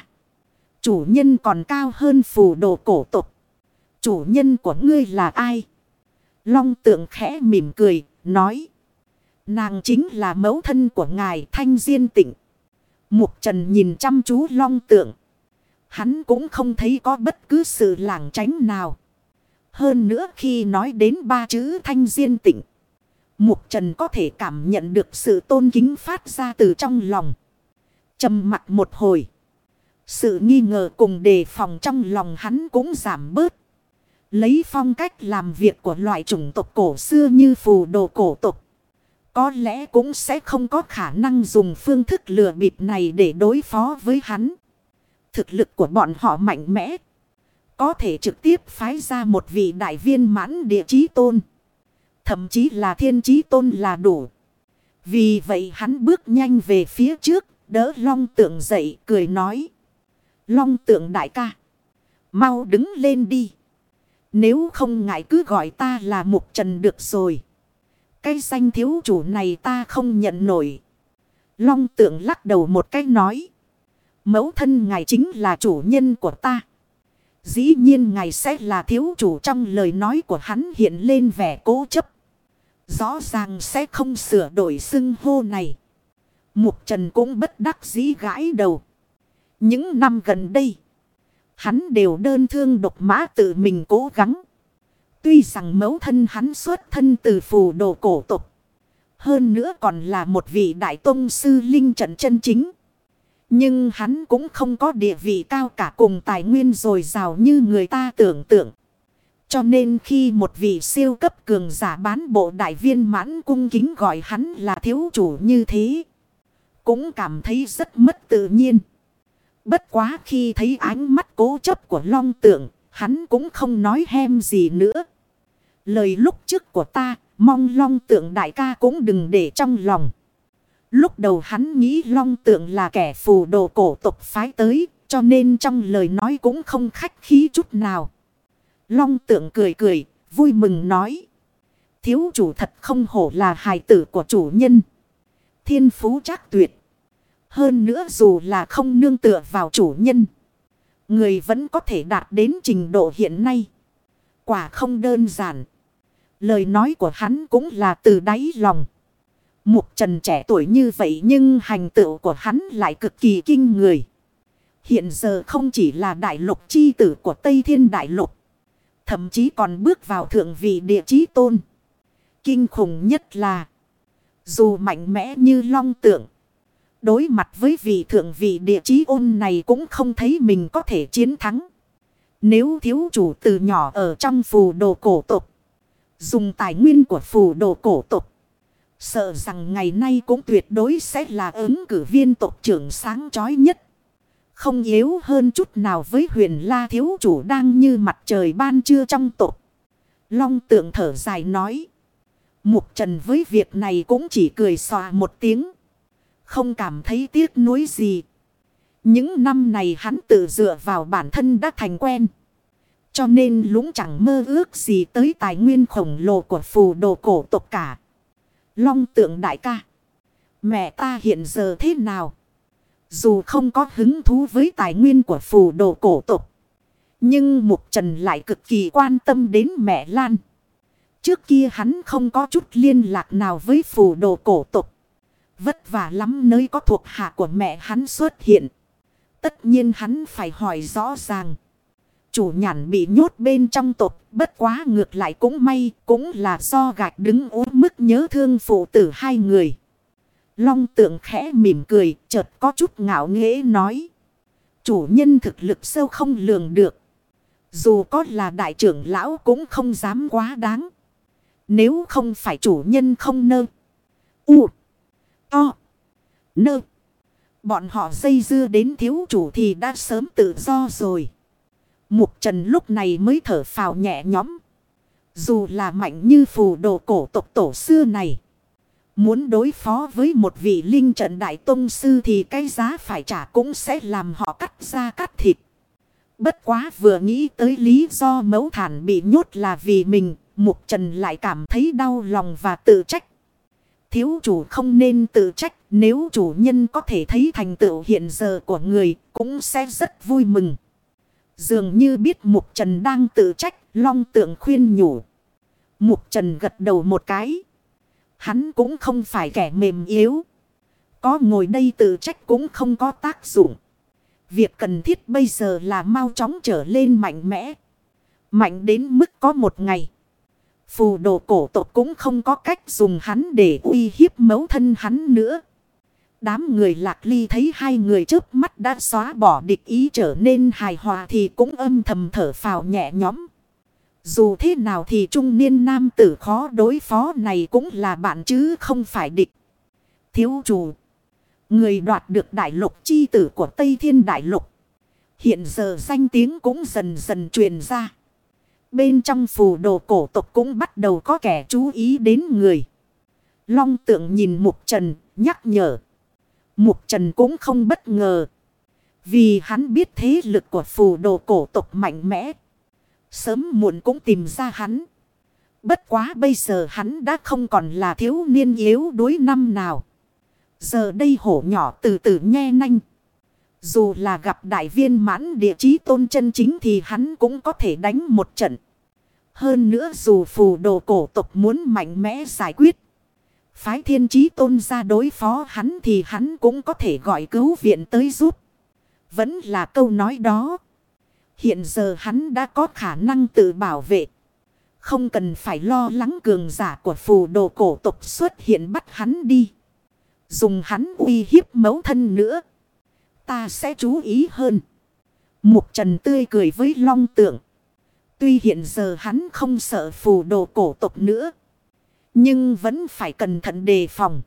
Chủ nhân còn cao hơn phù đồ cổ tục. Chủ nhân của ngươi là ai? Long tượng khẽ mỉm cười, nói. Nàng chính là mẫu thân của ngài Thanh Diên Tịnh. Mục Trần nhìn chăm chú long tượng. Hắn cũng không thấy có bất cứ sự lảng tránh nào. Hơn nữa khi nói đến ba chữ Thanh Diên Tịnh. Mục Trần có thể cảm nhận được sự tôn kính phát ra từ trong lòng. trầm mặt một hồi. Sự nghi ngờ cùng đề phòng trong lòng hắn cũng giảm bớt. Lấy phong cách làm việc của loại chủng tộc cổ xưa như phù đồ cổ tộc. Có lẽ cũng sẽ không có khả năng dùng phương thức lừa bịp này để đối phó với hắn. Thực lực của bọn họ mạnh mẽ. Có thể trực tiếp phái ra một vị đại viên mãn địa chí tôn. Thậm chí là thiên chí tôn là đủ. Vì vậy hắn bước nhanh về phía trước, đỡ long tượng dậy, cười nói. Long tượng đại ca. Mau đứng lên đi. Nếu không ngại cứ gọi ta là mục trần được rồi. Cái danh thiếu chủ này ta không nhận nổi. Long tượng lắc đầu một cái nói. Mẫu thân ngài chính là chủ nhân của ta. Dĩ nhiên ngài sẽ là thiếu chủ trong lời nói của hắn hiện lên vẻ cố chấp. Rõ ràng sẽ không sửa đổi xưng hô này. Mục Trần cũng bất đắc dĩ gãi đầu. Những năm gần đây. Hắn đều đơn thương độc mã tự mình cố gắng. Tuy rằng mẫu thân hắn xuất thân từ phù đồ cổ tục. Hơn nữa còn là một vị đại tông sư linh trận chân chính. Nhưng hắn cũng không có địa vị cao cả cùng tài nguyên dồi dào như người ta tưởng tượng. Cho nên khi một vị siêu cấp cường giả bán bộ đại viên mãn cung kính gọi hắn là thiếu chủ như thế. Cũng cảm thấy rất mất tự nhiên. Bất quá khi thấy ánh mắt cố chấp của long tượng, hắn cũng không nói hem gì nữa. Lời lúc trước của ta, mong long tượng đại ca cũng đừng để trong lòng. Lúc đầu hắn nghĩ long tượng là kẻ phù đồ cổ tục phái tới, cho nên trong lời nói cũng không khách khí chút nào. Long tượng cười cười, vui mừng nói. Thiếu chủ thật không hổ là hài tử của chủ nhân. Thiên phú chắc tuyệt. Hơn nữa dù là không nương tựa vào chủ nhân. Người vẫn có thể đạt đến trình độ hiện nay. Quả không đơn giản. Lời nói của hắn cũng là từ đáy lòng. Mục trần trẻ tuổi như vậy nhưng hành tựu của hắn lại cực kỳ kinh người. Hiện giờ không chỉ là đại lục chi tử của Tây Thiên Đại Lục. Thậm chí còn bước vào thượng vị địa chí tôn. Kinh khủng nhất là. Dù mạnh mẽ như long tượng. Đối mặt với vị thượng vị địa chí ôn này cũng không thấy mình có thể chiến thắng. Nếu thiếu chủ từ nhỏ ở trong phù đồ cổ tục. Dùng tài nguyên của phù đồ cổ tục. Sợ rằng ngày nay cũng tuyệt đối sẽ là ứng cử viên tộc trưởng sáng chói nhất. Không yếu hơn chút nào với huyền la thiếu chủ đang như mặt trời ban trưa trong tộc. Long tượng thở dài nói. Mục trần với việc này cũng chỉ cười xòa một tiếng. Không cảm thấy tiếc nuối gì. Những năm này hắn tự dựa vào bản thân đã thành quen. Cho nên lũng chẳng mơ ước gì tới tài nguyên khổng lồ của phù đồ cổ tộc cả. Long tượng đại ca. Mẹ ta hiện giờ thế nào? Dù không có hứng thú với tài nguyên của phù đồ cổ tộc. Nhưng Mục Trần lại cực kỳ quan tâm đến mẹ Lan. Trước kia hắn không có chút liên lạc nào với phù đồ cổ tộc. Vất vả lắm nơi có thuộc hạ của mẹ hắn xuất hiện. Tất nhiên hắn phải hỏi rõ ràng. Chủ nhàn bị nhốt bên trong tộc, bất quá ngược lại cũng may, cũng là do gạch đứng uống mức nhớ thương phụ tử hai người. Long tượng khẽ mỉm cười, chợt có chút ngạo nghễ nói. Chủ nhân thực lực sâu không lường được. Dù có là đại trưởng lão cũng không dám quá đáng. Nếu không phải chủ nhân không nơ. U. To. Nơ. Bọn họ dây dưa đến thiếu chủ thì đã sớm tự do rồi. Mục trần lúc này mới thở phào nhẹ nhõm. Dù là mạnh như phù đồ cổ tộc tổ xưa này. Muốn đối phó với một vị linh trận đại tông sư thì cái giá phải trả cũng sẽ làm họ cắt ra cắt thịt. Bất quá vừa nghĩ tới lý do mấu thản bị nhốt là vì mình, Mục Trần lại cảm thấy đau lòng và tự trách. Thiếu chủ không nên tự trách nếu chủ nhân có thể thấy thành tựu hiện giờ của người cũng sẽ rất vui mừng. Dường như biết Mục Trần đang tự trách, long tượng khuyên nhủ. Mục Trần gật đầu một cái. Hắn cũng không phải kẻ mềm yếu. Có ngồi đây tự trách cũng không có tác dụng. Việc cần thiết bây giờ là mau chóng trở lên mạnh mẽ. Mạnh đến mức có một ngày. Phù đồ cổ tộc cũng không có cách dùng hắn để uy hiếp mấu thân hắn nữa. Đám người lạc ly thấy hai người trước mắt đã xóa bỏ địch ý trở nên hài hòa thì cũng âm thầm thở phào nhẹ nhõm. Dù thế nào thì trung niên nam tử khó đối phó này cũng là bạn chứ không phải địch. Thiếu chủ. Người đoạt được đại lục chi tử của Tây Thiên Đại Lục. Hiện giờ danh tiếng cũng dần dần truyền ra. Bên trong phù đồ cổ tộc cũng bắt đầu có kẻ chú ý đến người. Long tượng nhìn Mục Trần, nhắc nhở. Mục Trần cũng không bất ngờ. Vì hắn biết thế lực của phù đồ cổ tộc mạnh mẽ. Sớm muộn cũng tìm ra hắn. Bất quá bây giờ hắn đã không còn là thiếu niên yếu đuối năm nào. Giờ đây hổ nhỏ từ từ nhe nanh. Dù là gặp đại viên mãn địa chí tôn chân chính thì hắn cũng có thể đánh một trận. Hơn nữa dù phù đồ cổ tộc muốn mạnh mẽ giải quyết. Phái thiên trí tôn ra đối phó hắn thì hắn cũng có thể gọi cứu viện tới giúp. Vẫn là câu nói đó. Hiện giờ hắn đã có khả năng tự bảo vệ. Không cần phải lo lắng cường giả của phù đồ cổ tộc xuất hiện bắt hắn đi. Dùng hắn uy hiếp mấu thân nữa. Ta sẽ chú ý hơn. Mục trần tươi cười với long tượng. Tuy hiện giờ hắn không sợ phù đồ cổ tộc nữa. Nhưng vẫn phải cẩn thận đề phòng.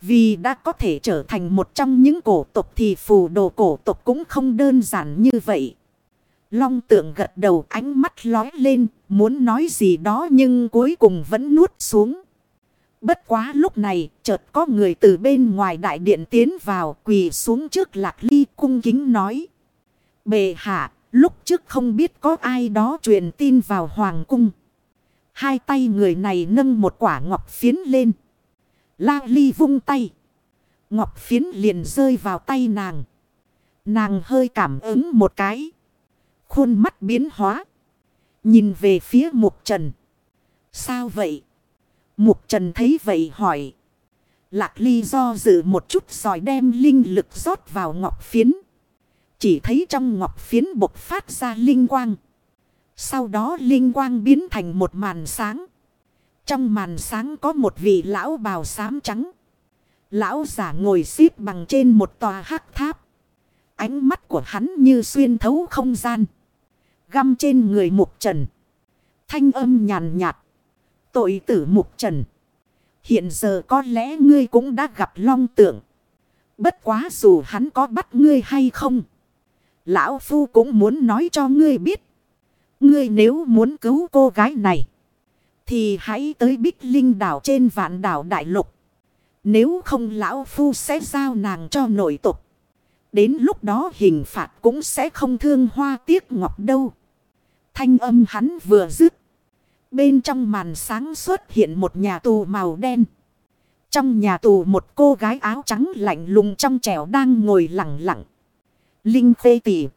Vì đã có thể trở thành một trong những cổ tộc thì phù đồ cổ tộc cũng không đơn giản như vậy. Long tượng gật đầu ánh mắt lói lên, muốn nói gì đó nhưng cuối cùng vẫn nuốt xuống. Bất quá lúc này, chợt có người từ bên ngoài đại điện tiến vào quỳ xuống trước lạc ly cung kính nói. bề hạ, lúc trước không biết có ai đó truyền tin vào hoàng cung. Hai tay người này nâng một quả ngọc phiến lên. La ly vung tay. Ngọc phiến liền rơi vào tay nàng. Nàng hơi cảm ứng một cái. Khuôn mắt biến hóa. Nhìn về phía mục trần. Sao vậy? Mục trần thấy vậy hỏi. Lạc ly do dự một chút rồi đem linh lực rót vào ngọc phiến. Chỉ thấy trong ngọc phiến bộc phát ra linh quang. Sau đó linh quang biến thành một màn sáng. Trong màn sáng có một vị lão bào xám trắng. Lão giả ngồi xếp bằng trên một tòa hắc tháp. Ánh mắt của hắn như xuyên thấu không gian. Găm trên người mục trần. Thanh âm nhàn nhạt. Tội tử mục trần. Hiện giờ có lẽ ngươi cũng đã gặp long tượng. Bất quá dù hắn có bắt ngươi hay không. Lão Phu cũng muốn nói cho ngươi biết. Ngươi nếu muốn cứu cô gái này. Thì hãy tới Bích Linh đảo trên vạn đảo Đại Lục. Nếu không Lão Phu sẽ giao nàng cho nội tục. Đến lúc đó hình phạt cũng sẽ không thương hoa tiếc ngọc đâu. Thanh âm hắn vừa dứt. Bên trong màn sáng xuất hiện một nhà tù màu đen. Trong nhà tù một cô gái áo trắng lạnh lùng trong trẻo đang ngồi lặng lặng. Linh khê tỉ.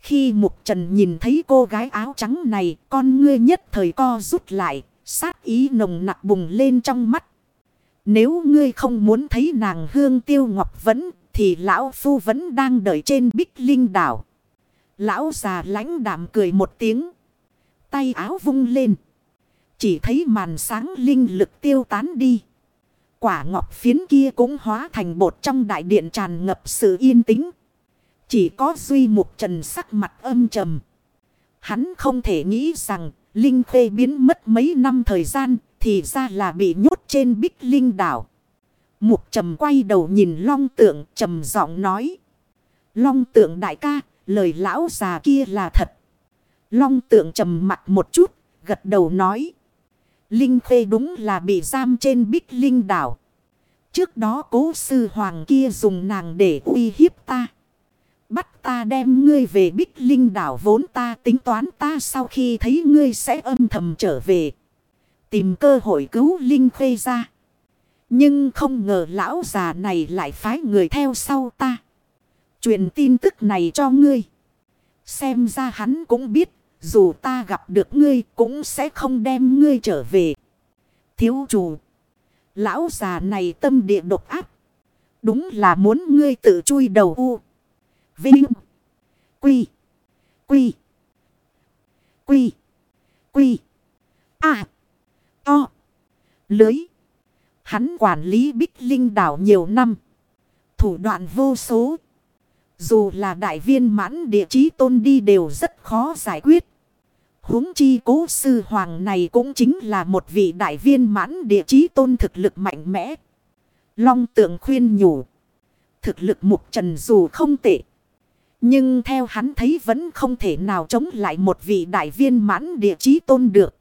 Khi Mục Trần nhìn thấy cô gái áo trắng này, con ngươi nhất thời co rút lại, sát ý nồng nặc bùng lên trong mắt. Nếu ngươi không muốn thấy nàng hương tiêu ngọc vẫn, thì lão phu vẫn đang đợi trên bích linh đảo. Lão già lãnh đạm cười một tiếng. Tay áo vung lên. Chỉ thấy màn sáng linh lực tiêu tán đi. Quả ngọc phiến kia cũng hóa thành bột trong đại điện tràn ngập sự yên tĩnh. Chỉ có duy mục trần sắc mặt âm trầm. Hắn không thể nghĩ rằng Linh Khuê biến mất mấy năm thời gian thì ra là bị nhốt trên bích linh đảo. Mục trầm quay đầu nhìn long tượng trầm giọng nói. Long tượng đại ca, lời lão già kia là thật. Long tượng trầm mặt một chút, gật đầu nói. Linh Khê đúng là bị giam trên bích linh đảo. Trước đó cố sư hoàng kia dùng nàng để uy hiếp ta. Bắt ta đem ngươi về bích linh đảo vốn ta tính toán ta sau khi thấy ngươi sẽ âm thầm trở về. Tìm cơ hội cứu Linh Khê ra. Nhưng không ngờ lão già này lại phái người theo sau ta. Truyền tin tức này cho ngươi. Xem ra hắn cũng biết. Dù ta gặp được ngươi cũng sẽ không đem ngươi trở về. Thiếu chủ. Lão già này tâm địa độc ác. Đúng là muốn ngươi tự chui đầu u. Vinh. Quy. Quy. Quy. Quy. À. To. Lưới. Hắn quản lý Bích Linh đảo nhiều năm. Thủ đoạn vô số. Dù là đại viên mãn địa chí tôn đi đều rất khó giải quyết. huống chi cố sư hoàng này cũng chính là một vị đại viên mãn địa chí tôn thực lực mạnh mẽ. Long tượng khuyên nhủ. Thực lực mục trần dù không tệ. Nhưng theo hắn thấy vẫn không thể nào chống lại một vị đại viên mãn địa chí tôn được.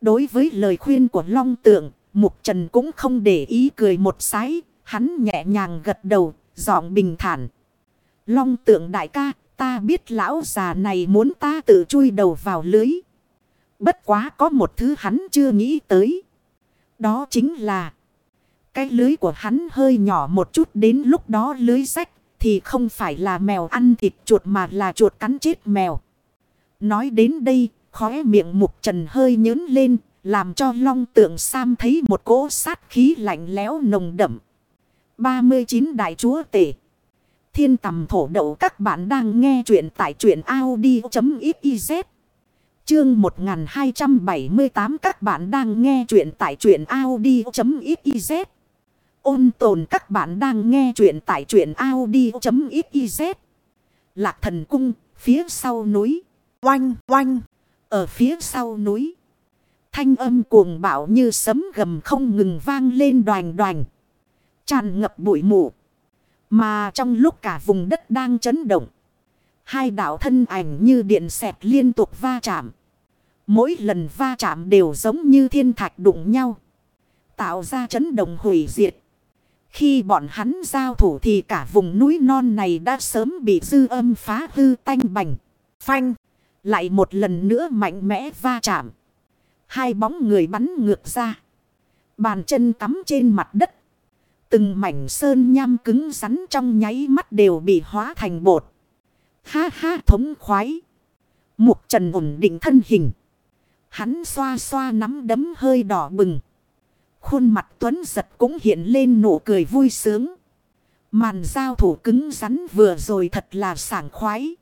Đối với lời khuyên của Long Tượng, Mục Trần cũng không để ý cười một sái, hắn nhẹ nhàng gật đầu, giọng bình thản. Long Tượng đại ca, ta biết lão già này muốn ta tự chui đầu vào lưới. Bất quá có một thứ hắn chưa nghĩ tới. Đó chính là cái lưới của hắn hơi nhỏ một chút đến lúc đó lưới rách thì không phải là mèo ăn thịt chuột mà là chuột cắn chết mèo. Nói đến đây, khóe miệng mục trần hơi nhớn lên, làm cho long tượng Sam thấy một cỗ sát khí lạnh lẽo nồng đậm. 39 Đại Chúa Tể Thiên tầm thổ đậu các bạn đang nghe chuyện tại truyện Audi.xyz Chương 1278 các bạn đang nghe chuyện tại truyện Audi.xyz Ôn tồn các bạn đang nghe chuyện tại chuyện Audi.xyz. Lạc thần cung, phía sau núi. Oanh, oanh, ở phía sau núi. Thanh âm cuồng bạo như sấm gầm không ngừng vang lên đoàn đoàn. Tràn ngập bụi mù. Mà trong lúc cả vùng đất đang chấn động. Hai đảo thân ảnh như điện xẹt liên tục va chạm. Mỗi lần va chạm đều giống như thiên thạch đụng nhau. Tạo ra chấn động hủy diệt. Khi bọn hắn giao thủ thì cả vùng núi non này đã sớm bị dư âm phá hư tanh bành. Phanh. Lại một lần nữa mạnh mẽ va chạm. Hai bóng người bắn ngược ra. Bàn chân cắm trên mặt đất. Từng mảnh sơn nham cứng rắn trong nháy mắt đều bị hóa thành bột. Ha ha, thống khoái. Mục trần ổn định thân hình. Hắn xoa xoa nắm đấm hơi đỏ bừng. Khuôn mặt tuấn giật cũng hiện lên nụ cười vui sướng. Màn giao thủ cứng rắn vừa rồi thật là sảng khoái.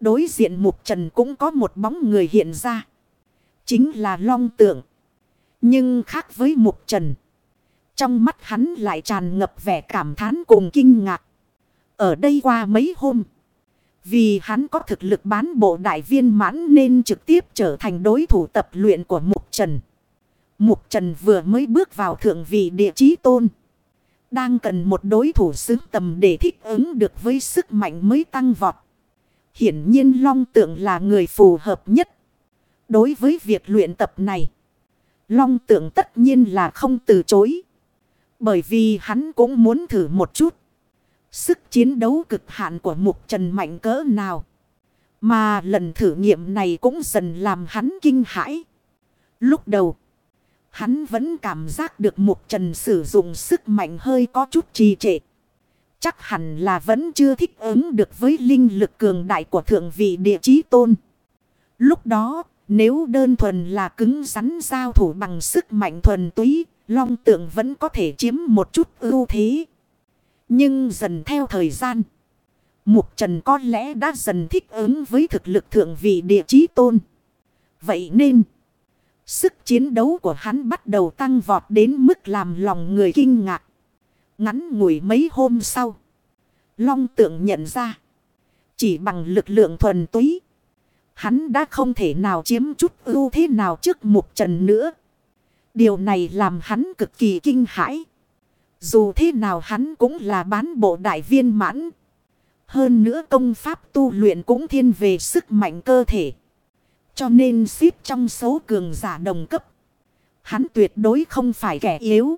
Đối diện mục trần cũng có một bóng người hiện ra. Chính là long tượng. Nhưng khác với mục trần. Trong mắt hắn lại tràn ngập vẻ cảm thán cùng kinh ngạc. Ở đây qua mấy hôm. Vì hắn có thực lực bán bộ đại viên mãn nên trực tiếp trở thành đối thủ tập luyện của mục trần. Mục Trần vừa mới bước vào thượng vị địa chí tôn. Đang cần một đối thủ xứng tầm để thích ứng được với sức mạnh mới tăng vọt. Hiển nhiên Long Tượng là người phù hợp nhất. Đối với việc luyện tập này. Long Tượng tất nhiên là không từ chối. Bởi vì hắn cũng muốn thử một chút. Sức chiến đấu cực hạn của Mục Trần mạnh cỡ nào. Mà lần thử nghiệm này cũng dần làm hắn kinh hãi. Lúc đầu. Hắn vẫn cảm giác được Mục Trần sử dụng sức mạnh hơi có chút trì trệ. Chắc hẳn là vẫn chưa thích ứng được với linh lực cường đại của thượng vị địa chí tôn. Lúc đó, nếu đơn thuần là cứng rắn giao thủ bằng sức mạnh thuần túy, long tượng vẫn có thể chiếm một chút ưu thế. Nhưng dần theo thời gian, Mục Trần có lẽ đã dần thích ứng với thực lực thượng vị địa chí tôn. Vậy nên... Sức chiến đấu của hắn bắt đầu tăng vọt đến mức làm lòng người kinh ngạc. Ngắn ngủi mấy hôm sau. Long tượng nhận ra. Chỉ bằng lực lượng thuần túy. Hắn đã không thể nào chiếm chút ưu thế nào trước mục trần nữa. Điều này làm hắn cực kỳ kinh hãi. Dù thế nào hắn cũng là bán bộ đại viên mãn. Hơn nữa công pháp tu luyện cũng thiên về sức mạnh cơ thể. Cho nên xếp trong số cường giả đồng cấp. Hắn tuyệt đối không phải kẻ yếu.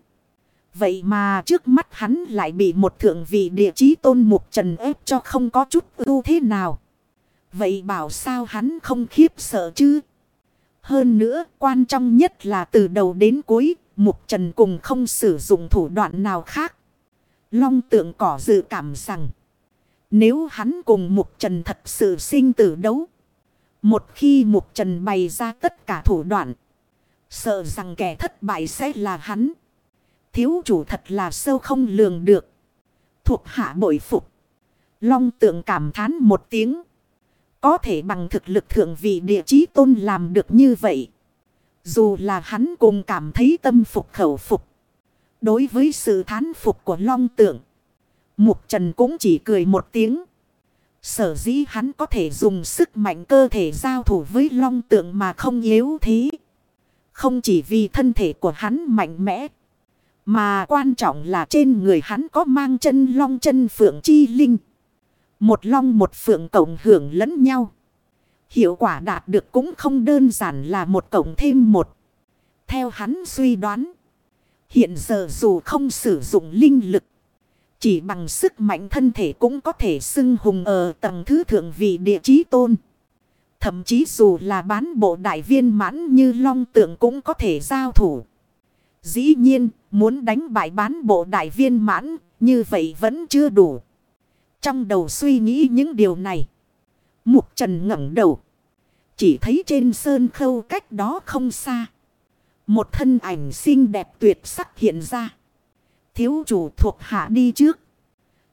Vậy mà trước mắt hắn lại bị một thượng vị địa chí tôn mục trần ép cho không có chút ưu thế nào. Vậy bảo sao hắn không khiếp sợ chứ? Hơn nữa, quan trọng nhất là từ đầu đến cuối, mục trần cùng không sử dụng thủ đoạn nào khác. Long tượng cỏ dự cảm rằng, nếu hắn cùng mục trần thật sự sinh tử đấu. Một khi Mục Trần bày ra tất cả thủ đoạn. Sợ rằng kẻ thất bại sẽ là hắn. Thiếu chủ thật là sâu không lường được. Thuộc hạ bội phục. Long tượng cảm thán một tiếng. Có thể bằng thực lực thượng vị địa chí tôn làm được như vậy. Dù là hắn cùng cảm thấy tâm phục khẩu phục. Đối với sự thán phục của long tượng. Mục Trần cũng chỉ cười một tiếng. Sở dĩ hắn có thể dùng sức mạnh cơ thể giao thủ với long tượng mà không yếu thế. Không chỉ vì thân thể của hắn mạnh mẽ. Mà quan trọng là trên người hắn có mang chân long chân phượng chi linh. Một long một phượng cộng hưởng lẫn nhau. Hiệu quả đạt được cũng không đơn giản là một cộng thêm một. Theo hắn suy đoán. Hiện giờ dù không sử dụng linh lực. Chỉ bằng sức mạnh thân thể cũng có thể xưng hùng ở tầng thứ thượng vị địa chí tôn. Thậm chí dù là bán bộ đại viên mãn như long tượng cũng có thể giao thủ. Dĩ nhiên, muốn đánh bại bán bộ đại viên mãn, như vậy vẫn chưa đủ. Trong đầu suy nghĩ những điều này. Mục Trần ngẩng đầu. Chỉ thấy trên sơn khâu cách đó không xa. Một thân ảnh xinh đẹp tuyệt sắc hiện ra. Thiếu chủ thuộc hạ đi trước.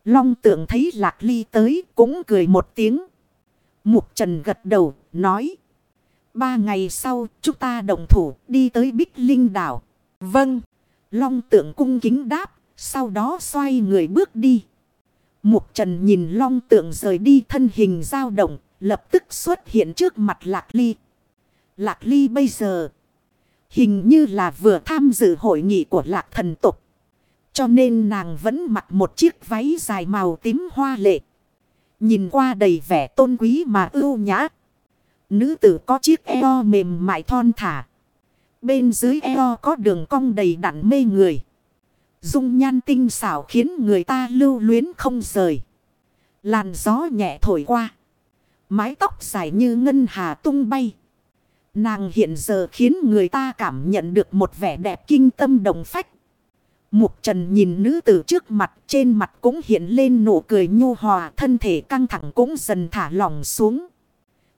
Long tượng thấy lạc ly tới cũng cười một tiếng. Mục trần gật đầu nói. Ba ngày sau chúng ta đồng thủ đi tới Bích Linh đảo. Vâng. Long tượng cung kính đáp. Sau đó xoay người bước đi. Mục trần nhìn long tượng rời đi thân hình dao động. Lập tức xuất hiện trước mặt lạc ly. Lạc ly bây giờ. Hình như là vừa tham dự hội nghị của lạc thần tục. Cho nên nàng vẫn mặc một chiếc váy dài màu tím hoa lệ. Nhìn qua đầy vẻ tôn quý mà ưu nhã. Nữ tử có chiếc eo mềm mại thon thả. Bên dưới eo có đường cong đầy đặn mê người. Dung nhan tinh xảo khiến người ta lưu luyến không rời. Làn gió nhẹ thổi qua. Mái tóc dài như ngân hà tung bay. Nàng hiện giờ khiến người ta cảm nhận được một vẻ đẹp kinh tâm đồng phách. Mục trần nhìn nữ tử trước mặt trên mặt cũng hiện lên nụ cười nhu hòa thân thể căng thẳng cũng dần thả lỏng xuống.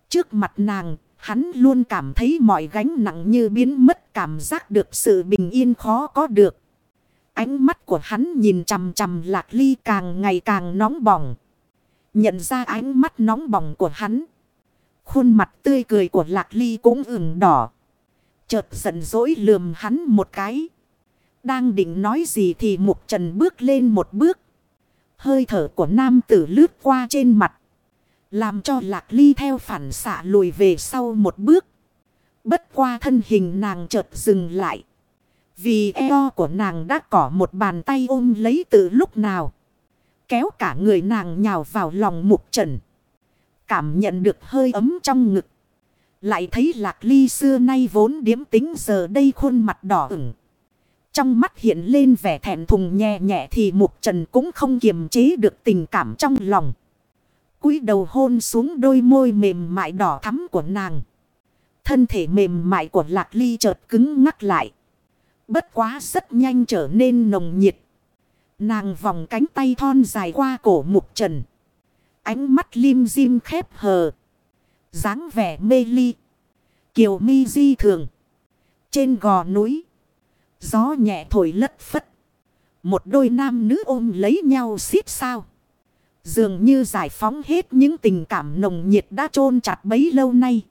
Trước mặt nàng, hắn luôn cảm thấy mọi gánh nặng như biến mất cảm giác được sự bình yên khó có được. Ánh mắt của hắn nhìn chằm chằm lạc ly càng ngày càng nóng bỏng. Nhận ra ánh mắt nóng bỏng của hắn. Khuôn mặt tươi cười của lạc ly cũng ửng đỏ. Chợt giận dỗi lườm hắn một cái. Đang định nói gì thì mục trần bước lên một bước. Hơi thở của nam tử lướt qua trên mặt. Làm cho lạc ly theo phản xạ lùi về sau một bước. Bất qua thân hình nàng chợt dừng lại. Vì eo của nàng đã có một bàn tay ôm lấy từ lúc nào. Kéo cả người nàng nhào vào lòng mục trần. Cảm nhận được hơi ấm trong ngực. Lại thấy lạc ly xưa nay vốn điếm tính giờ đây khuôn mặt đỏ ửng. Trong mắt hiện lên vẻ thẹn thùng nhẹ nhẹ thì mục trần cũng không kiềm chế được tình cảm trong lòng. cúi đầu hôn xuống đôi môi mềm mại đỏ thắm của nàng. Thân thể mềm mại của lạc ly chợt cứng ngắc lại. Bất quá rất nhanh trở nên nồng nhiệt. Nàng vòng cánh tay thon dài qua cổ mục trần. Ánh mắt lim dim khép hờ. dáng vẻ mê ly. Kiều mi di thường. Trên gò núi. Gió nhẹ thổi lất phất. Một đôi nam nữ ôm lấy nhau xít sao. Dường như giải phóng hết những tình cảm nồng nhiệt đã chôn chặt bấy lâu nay.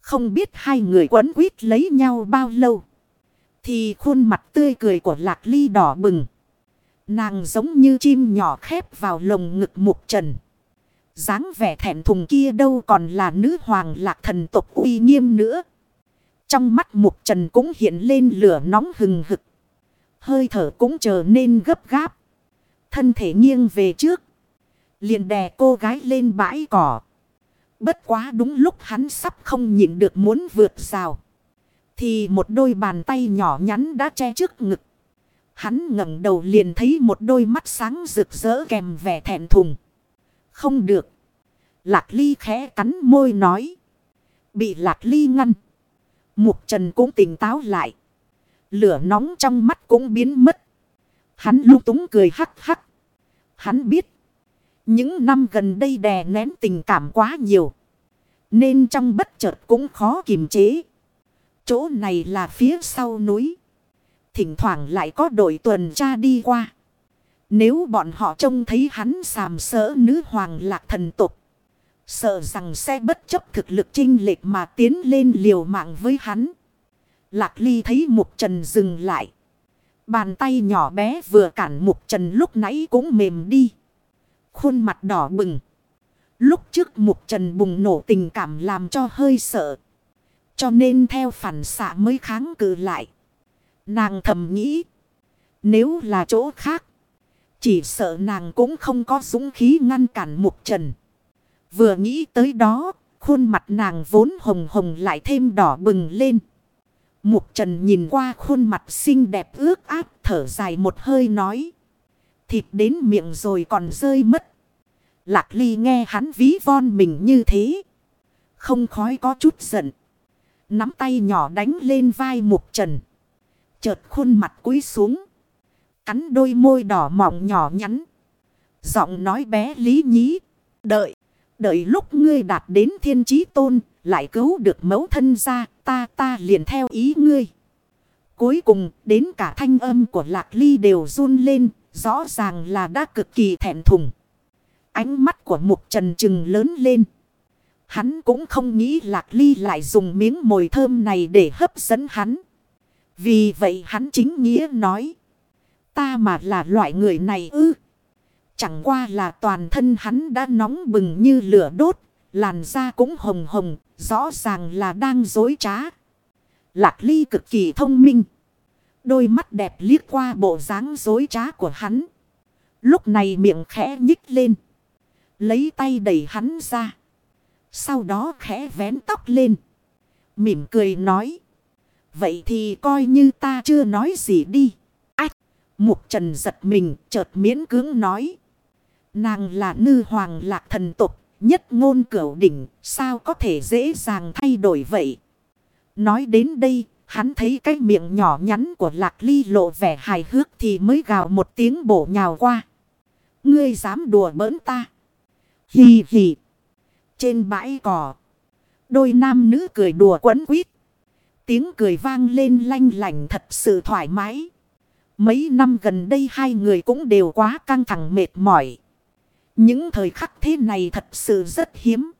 Không biết hai người quấn quýt lấy nhau bao lâu. Thì khuôn mặt tươi cười của lạc ly đỏ bừng. Nàng giống như chim nhỏ khép vào lồng ngực mục trần. dáng vẻ thẹn thùng kia đâu còn là nữ hoàng lạc thần tộc uy nghiêm nữa. Trong mắt mục trần cũng hiện lên lửa nóng hừng hực. Hơi thở cũng trở nên gấp gáp. Thân thể nghiêng về trước. Liền đè cô gái lên bãi cỏ. Bất quá đúng lúc hắn sắp không nhịn được muốn vượt rào. Thì một đôi bàn tay nhỏ nhắn đã che trước ngực. Hắn ngẩng đầu liền thấy một đôi mắt sáng rực rỡ kèm vẻ thẹn thùng. Không được. Lạc ly khẽ cắn môi nói. Bị lạc ly ngăn. Mục trần cũng tỉnh táo lại. Lửa nóng trong mắt cũng biến mất. Hắn lung túng cười hắc hắc. Hắn biết. Những năm gần đây đè nén tình cảm quá nhiều. Nên trong bất chợt cũng khó kiềm chế. Chỗ này là phía sau núi. Thỉnh thoảng lại có đội tuần tra đi qua. Nếu bọn họ trông thấy hắn sàm sỡ nữ hoàng lạc thần tục. Sợ rằng sẽ bất chấp thực lực trinh lệch mà tiến lên liều mạng với hắn. Lạc ly thấy mục trần dừng lại. Bàn tay nhỏ bé vừa cản mục trần lúc nãy cũng mềm đi. Khuôn mặt đỏ bừng. Lúc trước mục trần bùng nổ tình cảm làm cho hơi sợ. Cho nên theo phản xạ mới kháng cự lại. Nàng thầm nghĩ. Nếu là chỗ khác. Chỉ sợ nàng cũng không có dũng khí ngăn cản mục trần. Vừa nghĩ tới đó. Khuôn mặt nàng vốn hồng hồng lại thêm đỏ bừng lên. Mục trần nhìn qua khuôn mặt xinh đẹp ước áp thở dài một hơi nói. Thịt đến miệng rồi còn rơi mất. Lạc ly nghe hắn ví von mình như thế. Không khói có chút giận. Nắm tay nhỏ đánh lên vai mục trần. Chợt khuôn mặt cúi xuống. Cắn đôi môi đỏ mỏng nhỏ nhắn. Giọng nói bé lý nhí. Đợi. Đợi lúc ngươi đạt đến thiên trí tôn. Lại cứu được mẫu thân ra. Ta ta liền theo ý ngươi. Cuối cùng, đến cả thanh âm của lạc ly đều run lên. Rõ ràng là đã cực kỳ thẹn thùng. Ánh mắt của mục trần trừng lớn lên. Hắn cũng không nghĩ lạc ly lại dùng miếng mồi thơm này để hấp dẫn hắn. Vì vậy hắn chính nghĩa nói. Ta mà là loại người này ư. Chẳng qua là toàn thân hắn đã nóng bừng như lửa đốt. Làn da cũng hồng hồng. Rõ ràng là đang dối trá. Lạc ly cực kỳ thông minh. Đôi mắt đẹp liếc qua bộ dáng dối trá của hắn. Lúc này miệng khẽ nhích lên. Lấy tay đẩy hắn ra. Sau đó khẽ vén tóc lên. Mỉm cười nói. Vậy thì coi như ta chưa nói gì đi. Ách! Mục trần giật mình, chợt miễn cưỡng nói. Nàng là nư hoàng lạc thần tục. Nhất ngôn cửu đỉnh. Sao có thể dễ dàng thay đổi vậy? Nói đến đây. Hắn thấy cái miệng nhỏ nhắn của lạc ly lộ vẻ hài hước thì mới gào một tiếng bổ nhào qua. Ngươi dám đùa bỡn ta. Hì hì. Trên bãi cỏ. Đôi nam nữ cười đùa quấn quýt. Tiếng cười vang lên lanh lành thật sự thoải mái. Mấy năm gần đây hai người cũng đều quá căng thẳng mệt mỏi. Những thời khắc thế này thật sự rất hiếm.